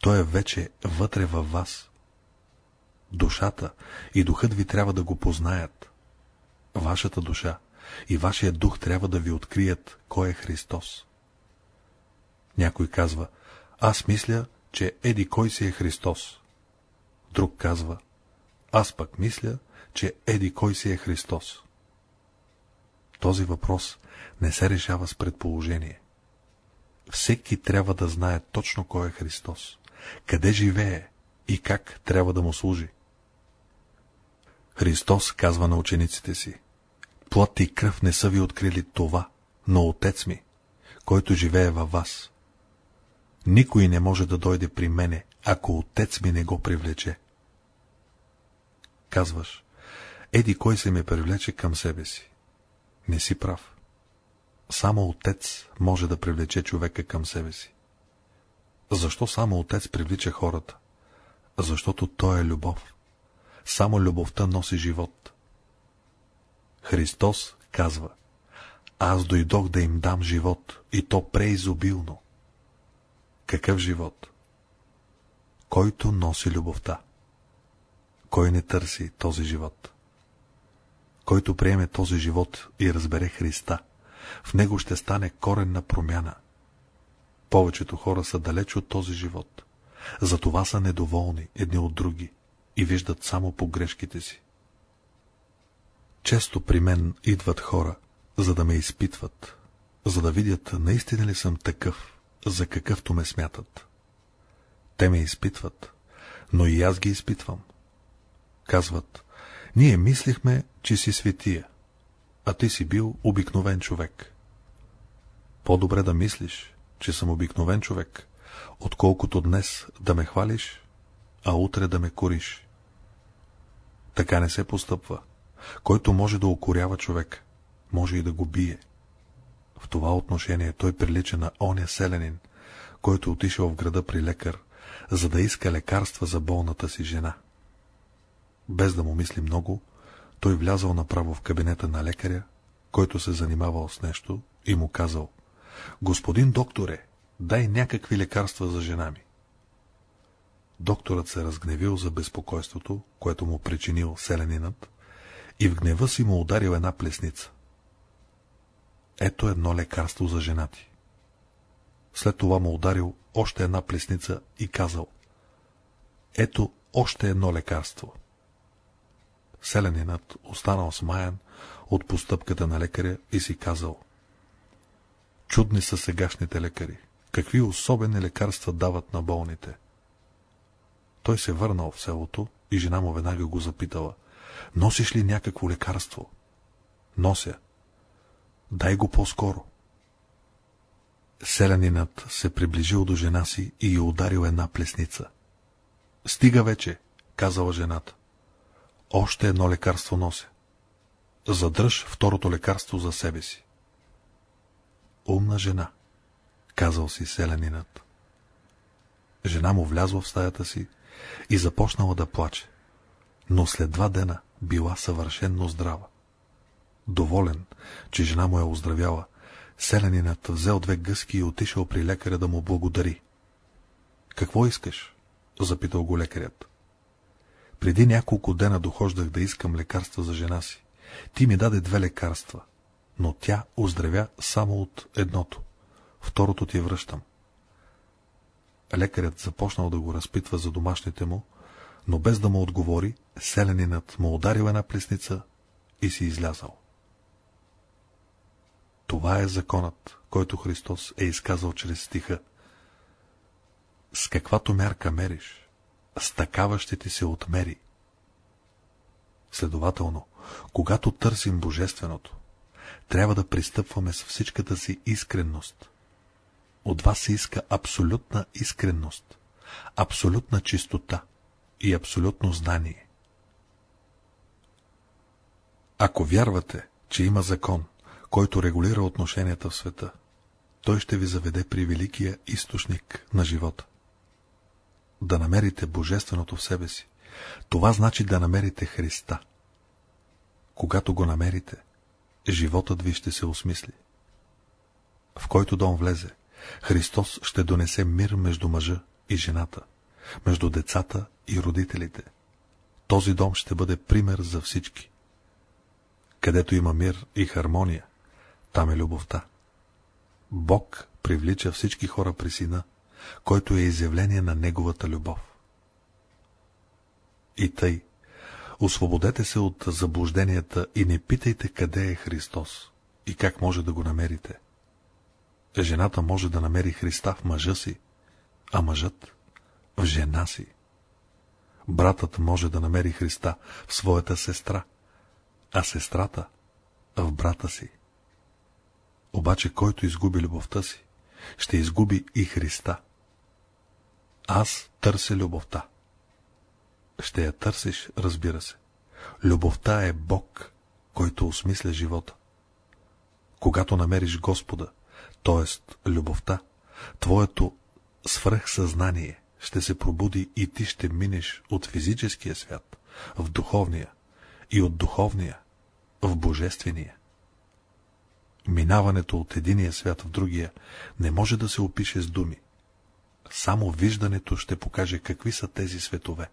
Speaker 1: Той е вече вътре във вас. Душата и духът ви трябва да го познаят. Вашата душа и вашия дух трябва да ви открият, кой е Христос. Някой казва, аз мисля, че еди кой си е Христос. Друг казва, аз пък мисля, че еди кой си е Христос. Този въпрос не се решава с предположение. Всеки трябва да знае точно кой е Христос, къде живее и как трябва да му служи. Христос казва на учениците си, плът и кръв не са ви открили това, но Отец ми, който живее във вас. Никой не може да дойде при мене, ако Отец ми не го привлече. Казваш, еди кой се ме привлече към себе си. Не си прав. Само Отец може да привлече човека към себе си. Защо само Отец привлича хората? Защото Той е любов. Само любовта носи живот. Христос казва, аз дойдох да им дам живот, и то преизобилно. Какъв живот? Който носи любовта. Кой не търси този живот? Който приеме този живот и разбере Христа, в него ще стане коренна промяна. Повечето хора са далеч от този живот. Затова са недоволни едни от други и виждат само погрешките си. Често при мен идват хора, за да ме изпитват, за да видят наистина ли съм такъв, за какъвто ме смятат. Те ме изпитват, но и аз ги изпитвам. Казват, ние мислихме, че си светия, а ти си бил обикновен човек. По-добре да мислиш, че съм обикновен човек, отколкото днес да ме хвалиш, а утре да ме кориш. Така не се постъпва. Който може да окорява човек, може и да го бие. В това отношение той прилича на оня селянин, който отишъл в града при лекар, за да иска лекарства за болната си жена. Без да му мисли много, той влязал направо в кабинета на лекаря, който се занимавал с нещо и му казал «Господин докторе, дай някакви лекарства за жена ми». Докторът се разгневил за безпокойството, което му причинил селянинът, и в гнева си му ударил една плесница. Ето едно лекарство за жена ти. След това му ударил още една плесница и казал Ето още едно лекарство. Селянинът останал смаян от постъпката на лекаря и си казал Чудни са сегашните лекари. Какви особени лекарства дават на болните. Той се върнал в селото и жена му веднага го запитала. Носиш ли някакво лекарство? Нося. Дай го по-скоро. Селянинът се приближил до жена си и я ударил една плесница. Стига вече, казала жената. Още едно лекарство нося. Задръж второто лекарство за себе си. Умна жена, казал си селянинът. Жена му влязла в стаята си и започнала да плаче, но след два дена била съвършенно здрава. Доволен, че жена му е оздравяла, селянинът взел две гъски и отишъл при лекаря да му благодари. Какво искаш? запитал го лекарят. Преди няколко дена дохождах да искам лекарства за жена си. Ти ми даде две лекарства, но тя оздравя само от едното. Второто ти връщам. Лекарят започнал да го разпитва за домашните му, но без да му отговори, селянинът му ударил една плесница и си излязал. Това е законът, който Христос е изказал чрез стиха. С каквато мярка мериш, с такава ще ти се отмери. Следователно, когато търсим Божественото, трябва да пристъпваме с всичката си искренност. От вас се иска абсолютна искренност, абсолютна чистота и абсолютно знание. Ако вярвате, че има закон, който регулира отношенията в света, той ще ви заведе при великия източник на живота. Да намерите Божественото в себе си, това значи да намерите Христа. Когато го намерите, животът ви ще се осмисли. В който дом влезе, Христос ще донесе мир между мъжа и жената, между децата и родителите. Този дом ще бъде пример за всички. Където има мир и хармония, там е любовта. Бог привлича всички хора при сина, който е изявление на неговата любов. И тъй, освободете се от заблужденията и не питайте къде е Христос и как може да го намерите. Жената може да намери Христа в мъжа си, а мъжът в жена си. Братът може да намери Христа в своята сестра, а сестрата в брата си. Обаче, който изгуби любовта си, ще изгуби и Христа. Аз търся любовта. Ще я търсиш, разбира се. Любовта е Бог, който осмисля живота. Когато намериш Господа, т.е. любовта, твоето свръхсъзнание ще се пробуди и ти ще минеш от физическия свят в духовния и от духовния в божествения. Минаването от единия свят в другия не може да се опише с думи. Само виждането ще покаже какви са тези светове.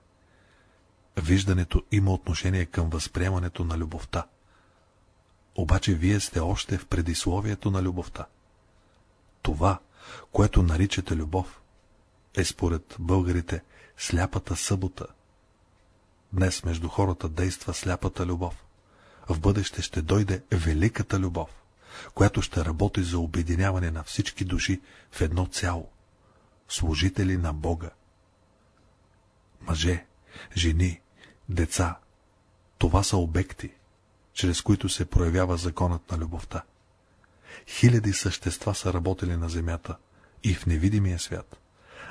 Speaker 1: Виждането има отношение към възприемането на любовта. Обаче вие сте още в предисловието на любовта. Това, което наричате любов, е според българите сляпата събота. Днес между хората действа сляпата любов. В бъдеще ще дойде великата любов, която ще работи за обединяване на всички души в едно цяло. Служители на Бога. Мъже, жени, деца. Това са обекти, чрез които се проявява законът на любовта. Хиляди същества са работили на земята и в невидимия свят,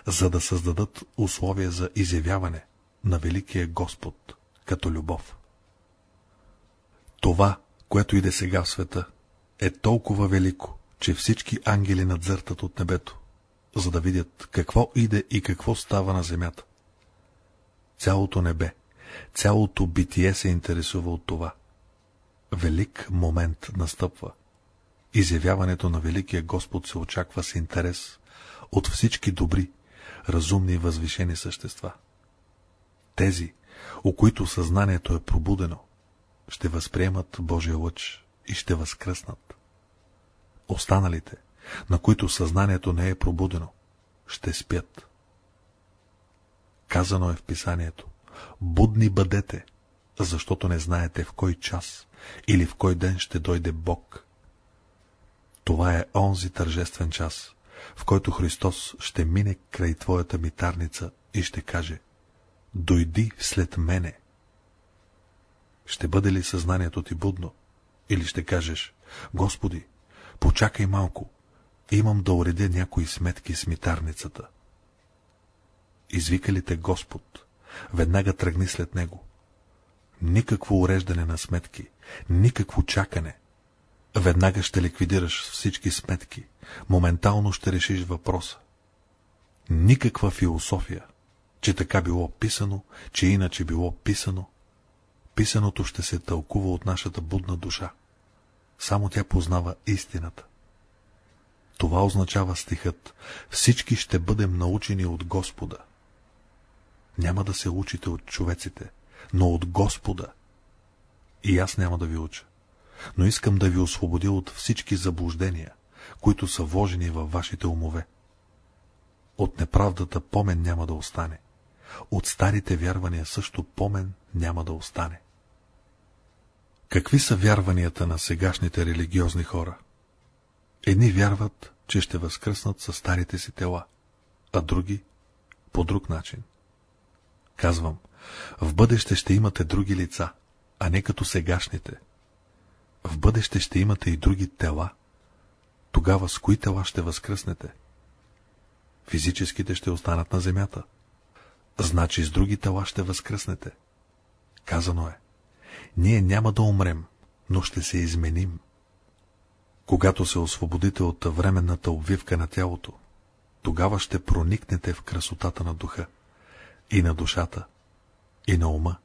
Speaker 1: за да създадат условия за изявяване на Великия Господ като любов. Това, което иде сега в света, е толкова велико, че всички ангели надзъртат от небето, за да видят какво иде и какво става на земята. Цялото небе, цялото битие се интересува от това. Велик момент настъпва. Изявяването на Великия Господ се очаква с интерес от всички добри, разумни и възвишени същества. Тези, у които съзнанието е пробудено, ще възприемат Божия лъч и ще възкръснат. Останалите, на които съзнанието не е пробудено, ще спят. Казано е в писанието, будни бъдете, защото не знаете в кой час или в кой ден ще дойде Бог. Това е онзи тържествен час, в който Христос ще мине край твоята митарница и ще каже «Дойди след мене». Ще бъде ли съзнанието ти будно? Или ще кажеш «Господи, почакай малко, имам да уредя някои сметки с митарницата». Извика ли те Господ, веднага тръгни след него. Никакво уреждане на сметки, никакво чакане. Веднага ще ликвидираш всички сметки, моментално ще решиш въпроса. Никаква философия, че така било писано, че иначе било писано. Писаното ще се тълкува от нашата будна душа. Само тя познава истината. Това означава стихът «Всички ще бъдем научени от Господа». Няма да се учите от човеците, но от Господа. И аз няма да ви уча. Но искам да ви освободя от всички заблуждения, които са вложени във вашите умове. От неправдата помен няма да остане. От старите вярвания също помен няма да остане. Какви са вярванията на сегашните религиозни хора? Едни вярват, че ще възкръснат със старите си тела, а други — по друг начин. Казвам, в бъдеще ще имате други лица, а не като сегашните. В бъдеще ще имате и други тела. Тогава с кои тела ще възкръснете? Физическите ще останат на земята. Значи с други тела ще възкръснете. Казано е. Ние няма да умрем, но ще се изменим. Когато се освободите от временната обвивка на тялото, тогава ще проникнете в красотата на духа и на душата, и на ума,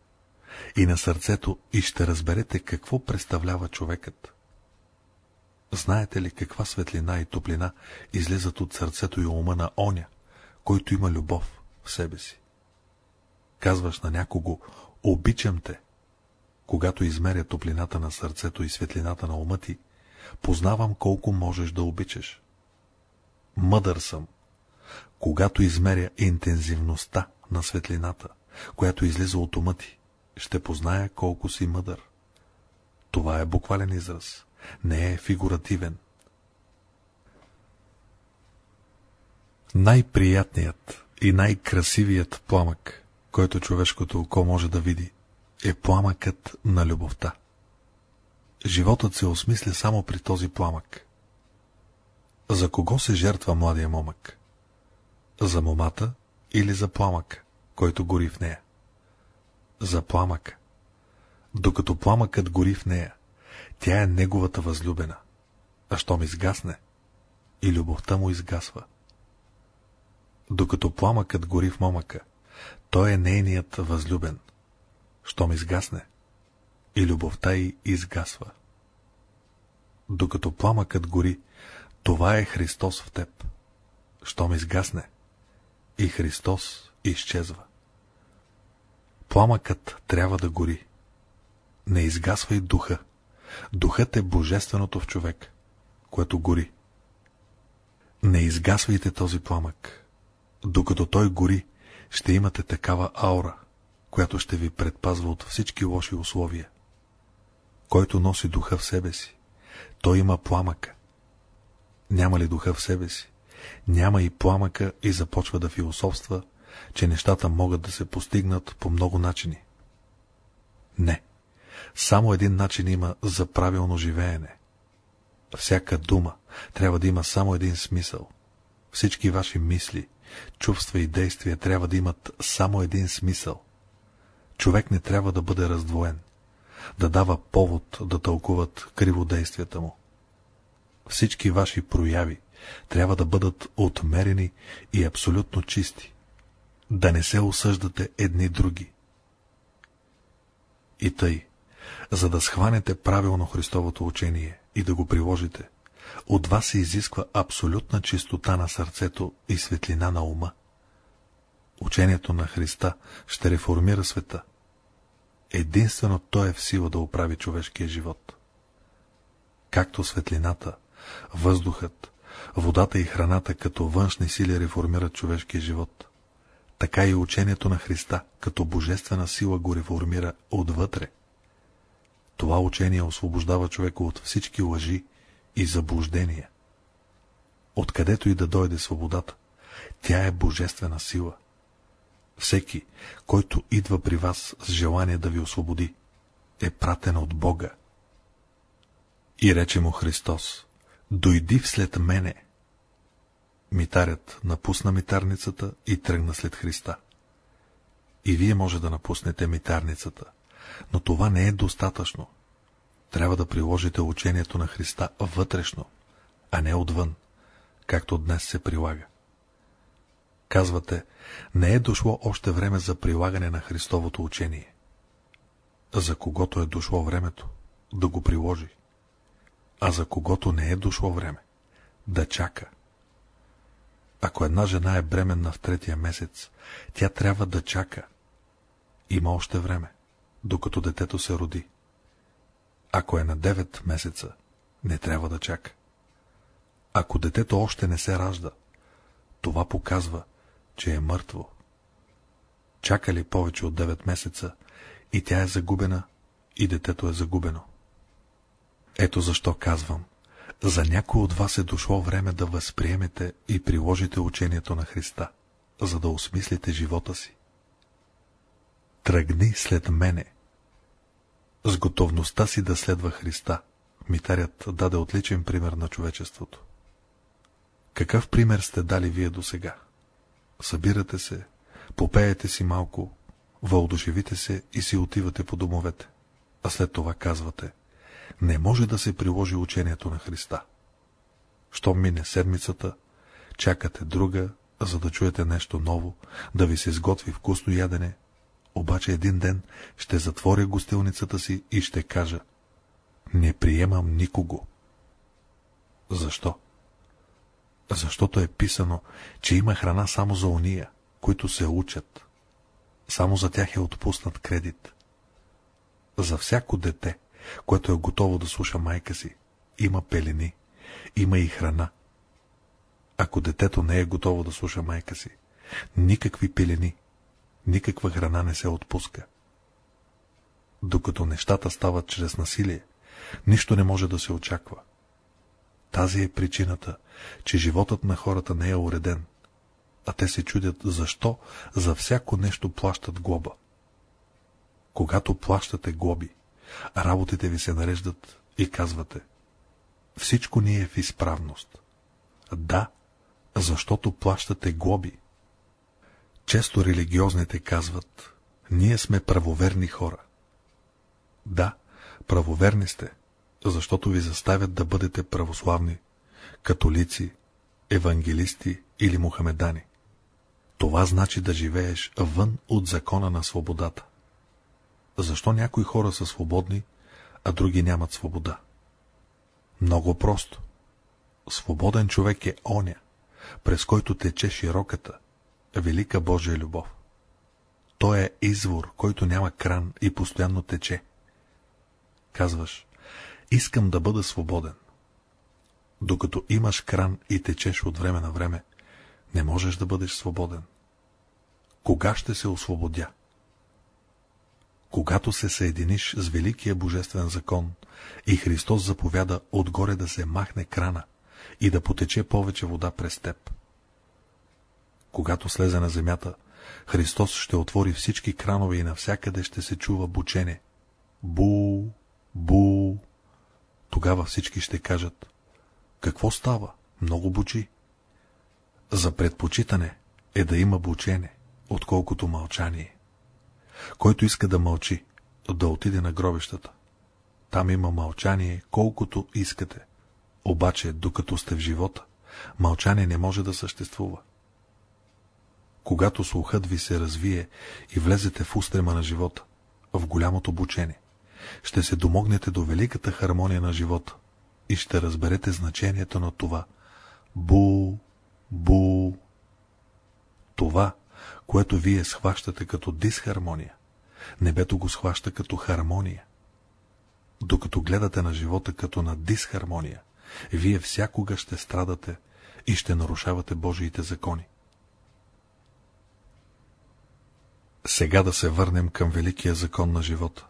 Speaker 1: и на сърцето и ще разберете какво представлява човекът. Знаете ли каква светлина и топлина излизат от сърцето и ума на оня, който има любов в себе си? Казваш на някого, обичам те. Когато измеря топлината на сърцето и светлината на ума ти, познавам колко можеш да обичаш. Мъдър съм, когато измеря интензивността на светлината, която излиза от ума ти, ще позная колко си мъдър. Това е буквален израз, не е фигуративен. Най-приятният и най-красивият пламък, който човешкото око може да види, е пламъкът на любовта. Животът се осмисля само при този пламък. За кого се жертва младия момък? За момата или за пламъка, който гори в нея? За пламъка. Докато пламъкът гори в нея, тя е неговата възлюбена. А щом изгасне, и любовта му изгасва. Докато пламъкът гори в момъка, той е нейният възлюбен. Щом изгасне, и любовта й изгасва. Докато пламъкът гори, това е Христос в теб. Щом изгасне, и Христос изчезва. Пламъкът трябва да гори. Не изгасвай духа. Духът е божественото в човек, което гори. Не изгасвайте този пламък. Докато той гори, ще имате такава аура, която ще ви предпазва от всички лоши условия. Който носи духа в себе си, той има пламъка. Няма ли духа в себе си? Няма и пламъка и започва да философства, че нещата могат да се постигнат по много начини. Не. Само един начин има за правилно живеене. Всяка дума трябва да има само един смисъл. Всички ваши мисли, чувства и действия трябва да имат само един смисъл. Човек не трябва да бъде раздвоен, да дава повод да тълкуват криводействията му. Всички ваши прояви трябва да бъдат отмерени и абсолютно чисти, да не се осъждате едни други. И тъй, за да схванете правилно Христовото учение и да го приложите, от вас се изисква абсолютна чистота на сърцето и светлина на ума. Учението на Христа ще реформира света. Единствено Той е в сила да оправи човешкия живот. Както светлината, въздухът, водата и храната като външни сили реформират човешкия живот, така и учението на Христа като божествена сила го реформира отвътре. Това учение освобождава човека от всички лъжи и заблуждения. Откъдето и да дойде свободата, тя е божествена сила. Всеки, който идва при вас с желание да ви освободи, е пратен от Бога. И рече му Христос, дойди вслед мене. Митарят напусна митарницата и тръгна след Христа. И вие може да напуснете митарницата, но това не е достатъчно. Трябва да приложите учението на Христа вътрешно, а не отвън, както днес се прилага. Казвате, не е дошло още време за прилагане на Христовото учение. За когото е дошло времето, да го приложи. А за когото не е дошло време, да чака. Ако една жена е бременна в третия месец, тя трябва да чака. Има още време, докато детето се роди. Ако е на 9 месеца, не трябва да чака. Ако детето още не се ражда, това показва, че е мъртво. Чака ли повече от 9 месеца и тя е загубена, и детето е загубено. Ето защо казвам, за някой от вас е дошло време да възприемете и приложите учението на Христа, за да осмислите живота си. Тръгни след мене. С готовността си да следва Христа, митарят даде отличен пример на човечеството. Какъв пример сте дали вие до сега? Събирате се, попеете си малко, въодушевите се и си отивате по домовете, а след това казвате – не може да се приложи учението на Христа. Щом мине седмицата, чакате друга, за да чуете нещо ново, да ви се сготви вкусно ядене, обаче един ден ще затворя гостилницата си и ще кажа Не приемам никого. Защо? Защото е писано, че има храна само за уния, които се учат. Само за тях е отпуснат кредит. За всяко дете, което е готово да слуша майка си. Има пелени, има и храна. Ако детето не е готово да слуша майка си, никакви пелени, никаква храна не се отпуска. Докато нещата стават чрез насилие, нищо не може да се очаква. Тази е причината, че животът на хората не е уреден, а те се чудят защо за всяко нещо плащат глоба. Когато плащате глоби, Работите ви се нареждат и казвате. Всичко ни е в изправност. Да, защото плащате глоби. Често религиозните казват, ние сме правоверни хора. Да, правоверни сте, защото ви заставят да бъдете православни, католици, евангелисти или мухамедани. Това значи да живееш вън от закона на свободата. Защо някои хора са свободни, а други нямат свобода? Много просто. Свободен човек е оня, през който тече широката, велика Божия любов. Той е извор, който няма кран и постоянно тече. Казваш, искам да бъда свободен. Докато имаш кран и течеш от време на време, не можеш да бъдеш свободен. Кога ще се освободя? Когато се съединиш с Великия Божествен закон и Христос заповяда отгоре да се махне крана и да потече повече вода през теб. Когато слезе на земята, Христос ще отвори всички кранове и навсякъде ще се чува бучене. Бу, бу. Тогава всички ще кажат. Какво става? Много бучи. За предпочитане е да има бучене, отколкото мълчание. Който иска да мълчи, да отиде на гробищата. Там има мълчание, колкото искате. Обаче, докато сте в живота, мълчание не може да съществува. Когато слухът ви се развие и влезете в устрема на живота, в голямото обучение, ще се домогнете до великата хармония на живота и ще разберете значението на това. Бу, бу. Това, което вие схващате като дисхармония, небето го схваща като хармония. Докато гледате на живота като на дисхармония, вие всякога ще страдате и ще нарушавате Божиите закони. Сега да се върнем към великия закон на живота,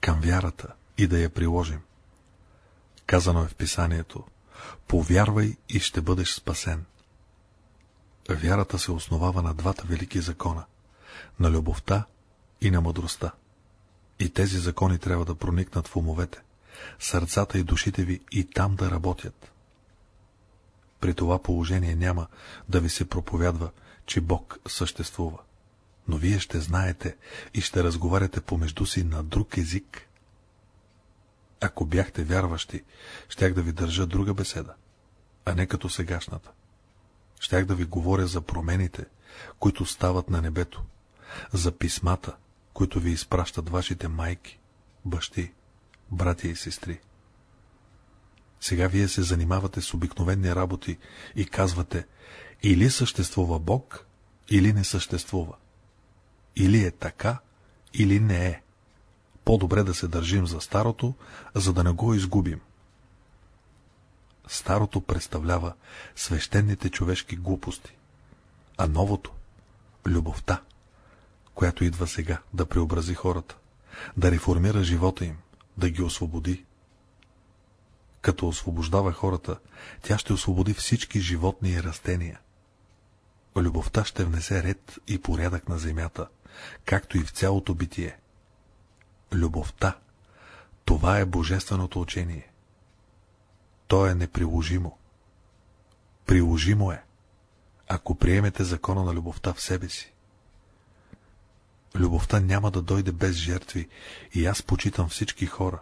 Speaker 1: към вярата и да я приложим. Казано е в писанието, повярвай и ще бъдеш спасен. Вярата се основава на двата велики закона – на любовта и на мъдростта. И тези закони трябва да проникнат в умовете, сърцата и душите ви и там да работят. При това положение няма да ви се проповядва, че Бог съществува. Но вие ще знаете и ще разговаряте помежду си на друг език. Ако бяхте вярващи, щях да ви държа друга беседа, а не като сегашната. Щях да ви говоря за промените, които стават на небето, за писмата, които ви изпращат вашите майки, бащи, братя и сестри. Сега вие се занимавате с обикновени работи и казвате, или съществува Бог, или не съществува. Или е така, или не е. По-добре да се държим за старото, за да не го изгубим. Старото представлява свещените човешки глупости, а новото — любовта, която идва сега да преобрази хората, да реформира живота им, да ги освободи. Като освобождава хората, тя ще освободи всички животни и растения. Любовта ще внесе ред и порядък на земята, както и в цялото битие. Любовта — това е божественото учение. То е неприложимо. Приложимо е, ако приемете закона на любовта в себе си. Любовта няма да дойде без жертви и аз почитам всички хора,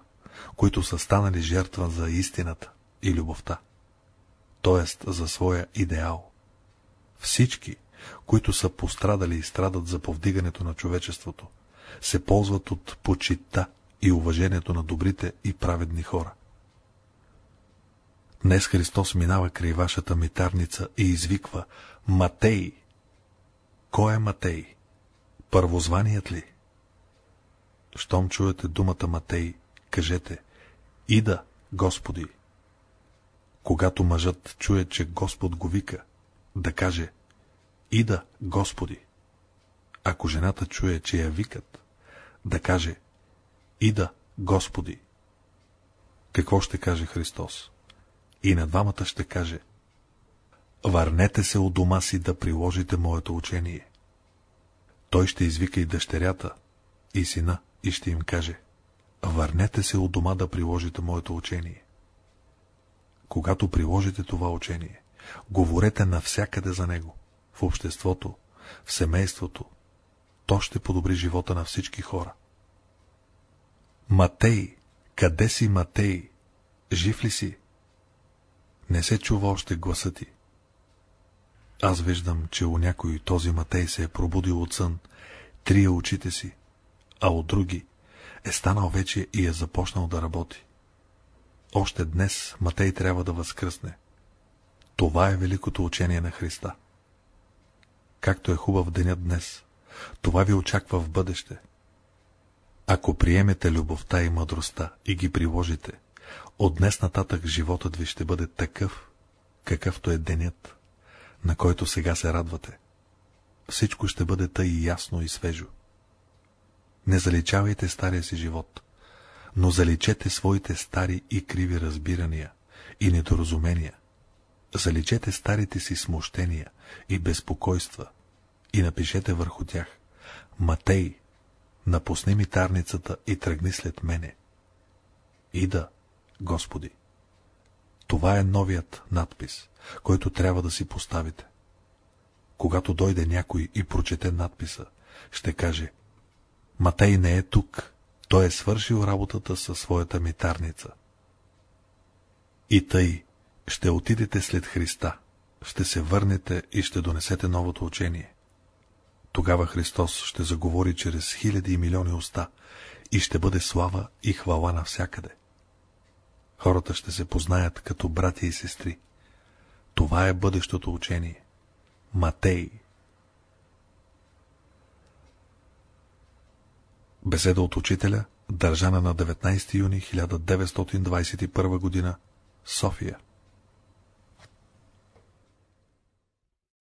Speaker 1: които са станали жертва за истината и любовта, т.е. за своя идеал. Всички, които са пострадали и страдат за повдигането на човечеството, се ползват от почита и уважението на добрите и праведни хора. Днес Христос минава край вашата митарница и извиква Матей. Кой е Матей? Първозваният ли? Щом чуете думата Матей, кажете Ида, Господи. Когато мъжът чуе, че Господ го вика, да каже Ида, Господи. Ако жената чуе, че я викат, да каже Ида, Господи. Какво ще каже Христос? И на двамата ще каже Върнете се от дома си да приложите моето учение. Той ще извика и дъщерята, и сина, и ще им каже Върнете се от дома да приложите моето учение. Когато приложите това учение, говорете навсякъде за него в обществото, в семейството, то ще подобри живота на всички хора. Матей, къде си Матей? Жив ли си? Не се чува още гласа ти. Аз виждам, че у някой този Матей се е пробудил от сън, трия очите си, а от други е станал вече и е започнал да работи. Още днес Матей трябва да възкръсне. Това е великото учение на Христа. както е хубав денят днес. Това ви очаква в бъдеще. Ако приемете любовта и мъдростта и ги приложите, от днес нататък животът ви ще бъде такъв, какъвто е денят, на който сега се радвате. Всичко ще бъде тъй ясно и свежо. Не заличавайте стария си живот, но заличете своите стари и криви разбирания и недоразумения. Заличете старите си смущения и безпокойства и напишете върху тях Матей, напусни ми тарницата и тръгни след мене. И да, Господи. Това е новият надпис, който трябва да си поставите. Когато дойде някой и прочете надписа, ще каже Матей не е тук, той е свършил работата със своята митарница. И тъй, ще отидете след Христа, ще се върнете и ще донесете новото учение. Тогава Христос ще заговори чрез хиляди и милиони уста и ще бъде слава и хвала навсякъде. Хората ще се познаят като братя и сестри. Това е бъдещото учение. Матей Беседа от учителя, държана на 19 юни 1921 г. София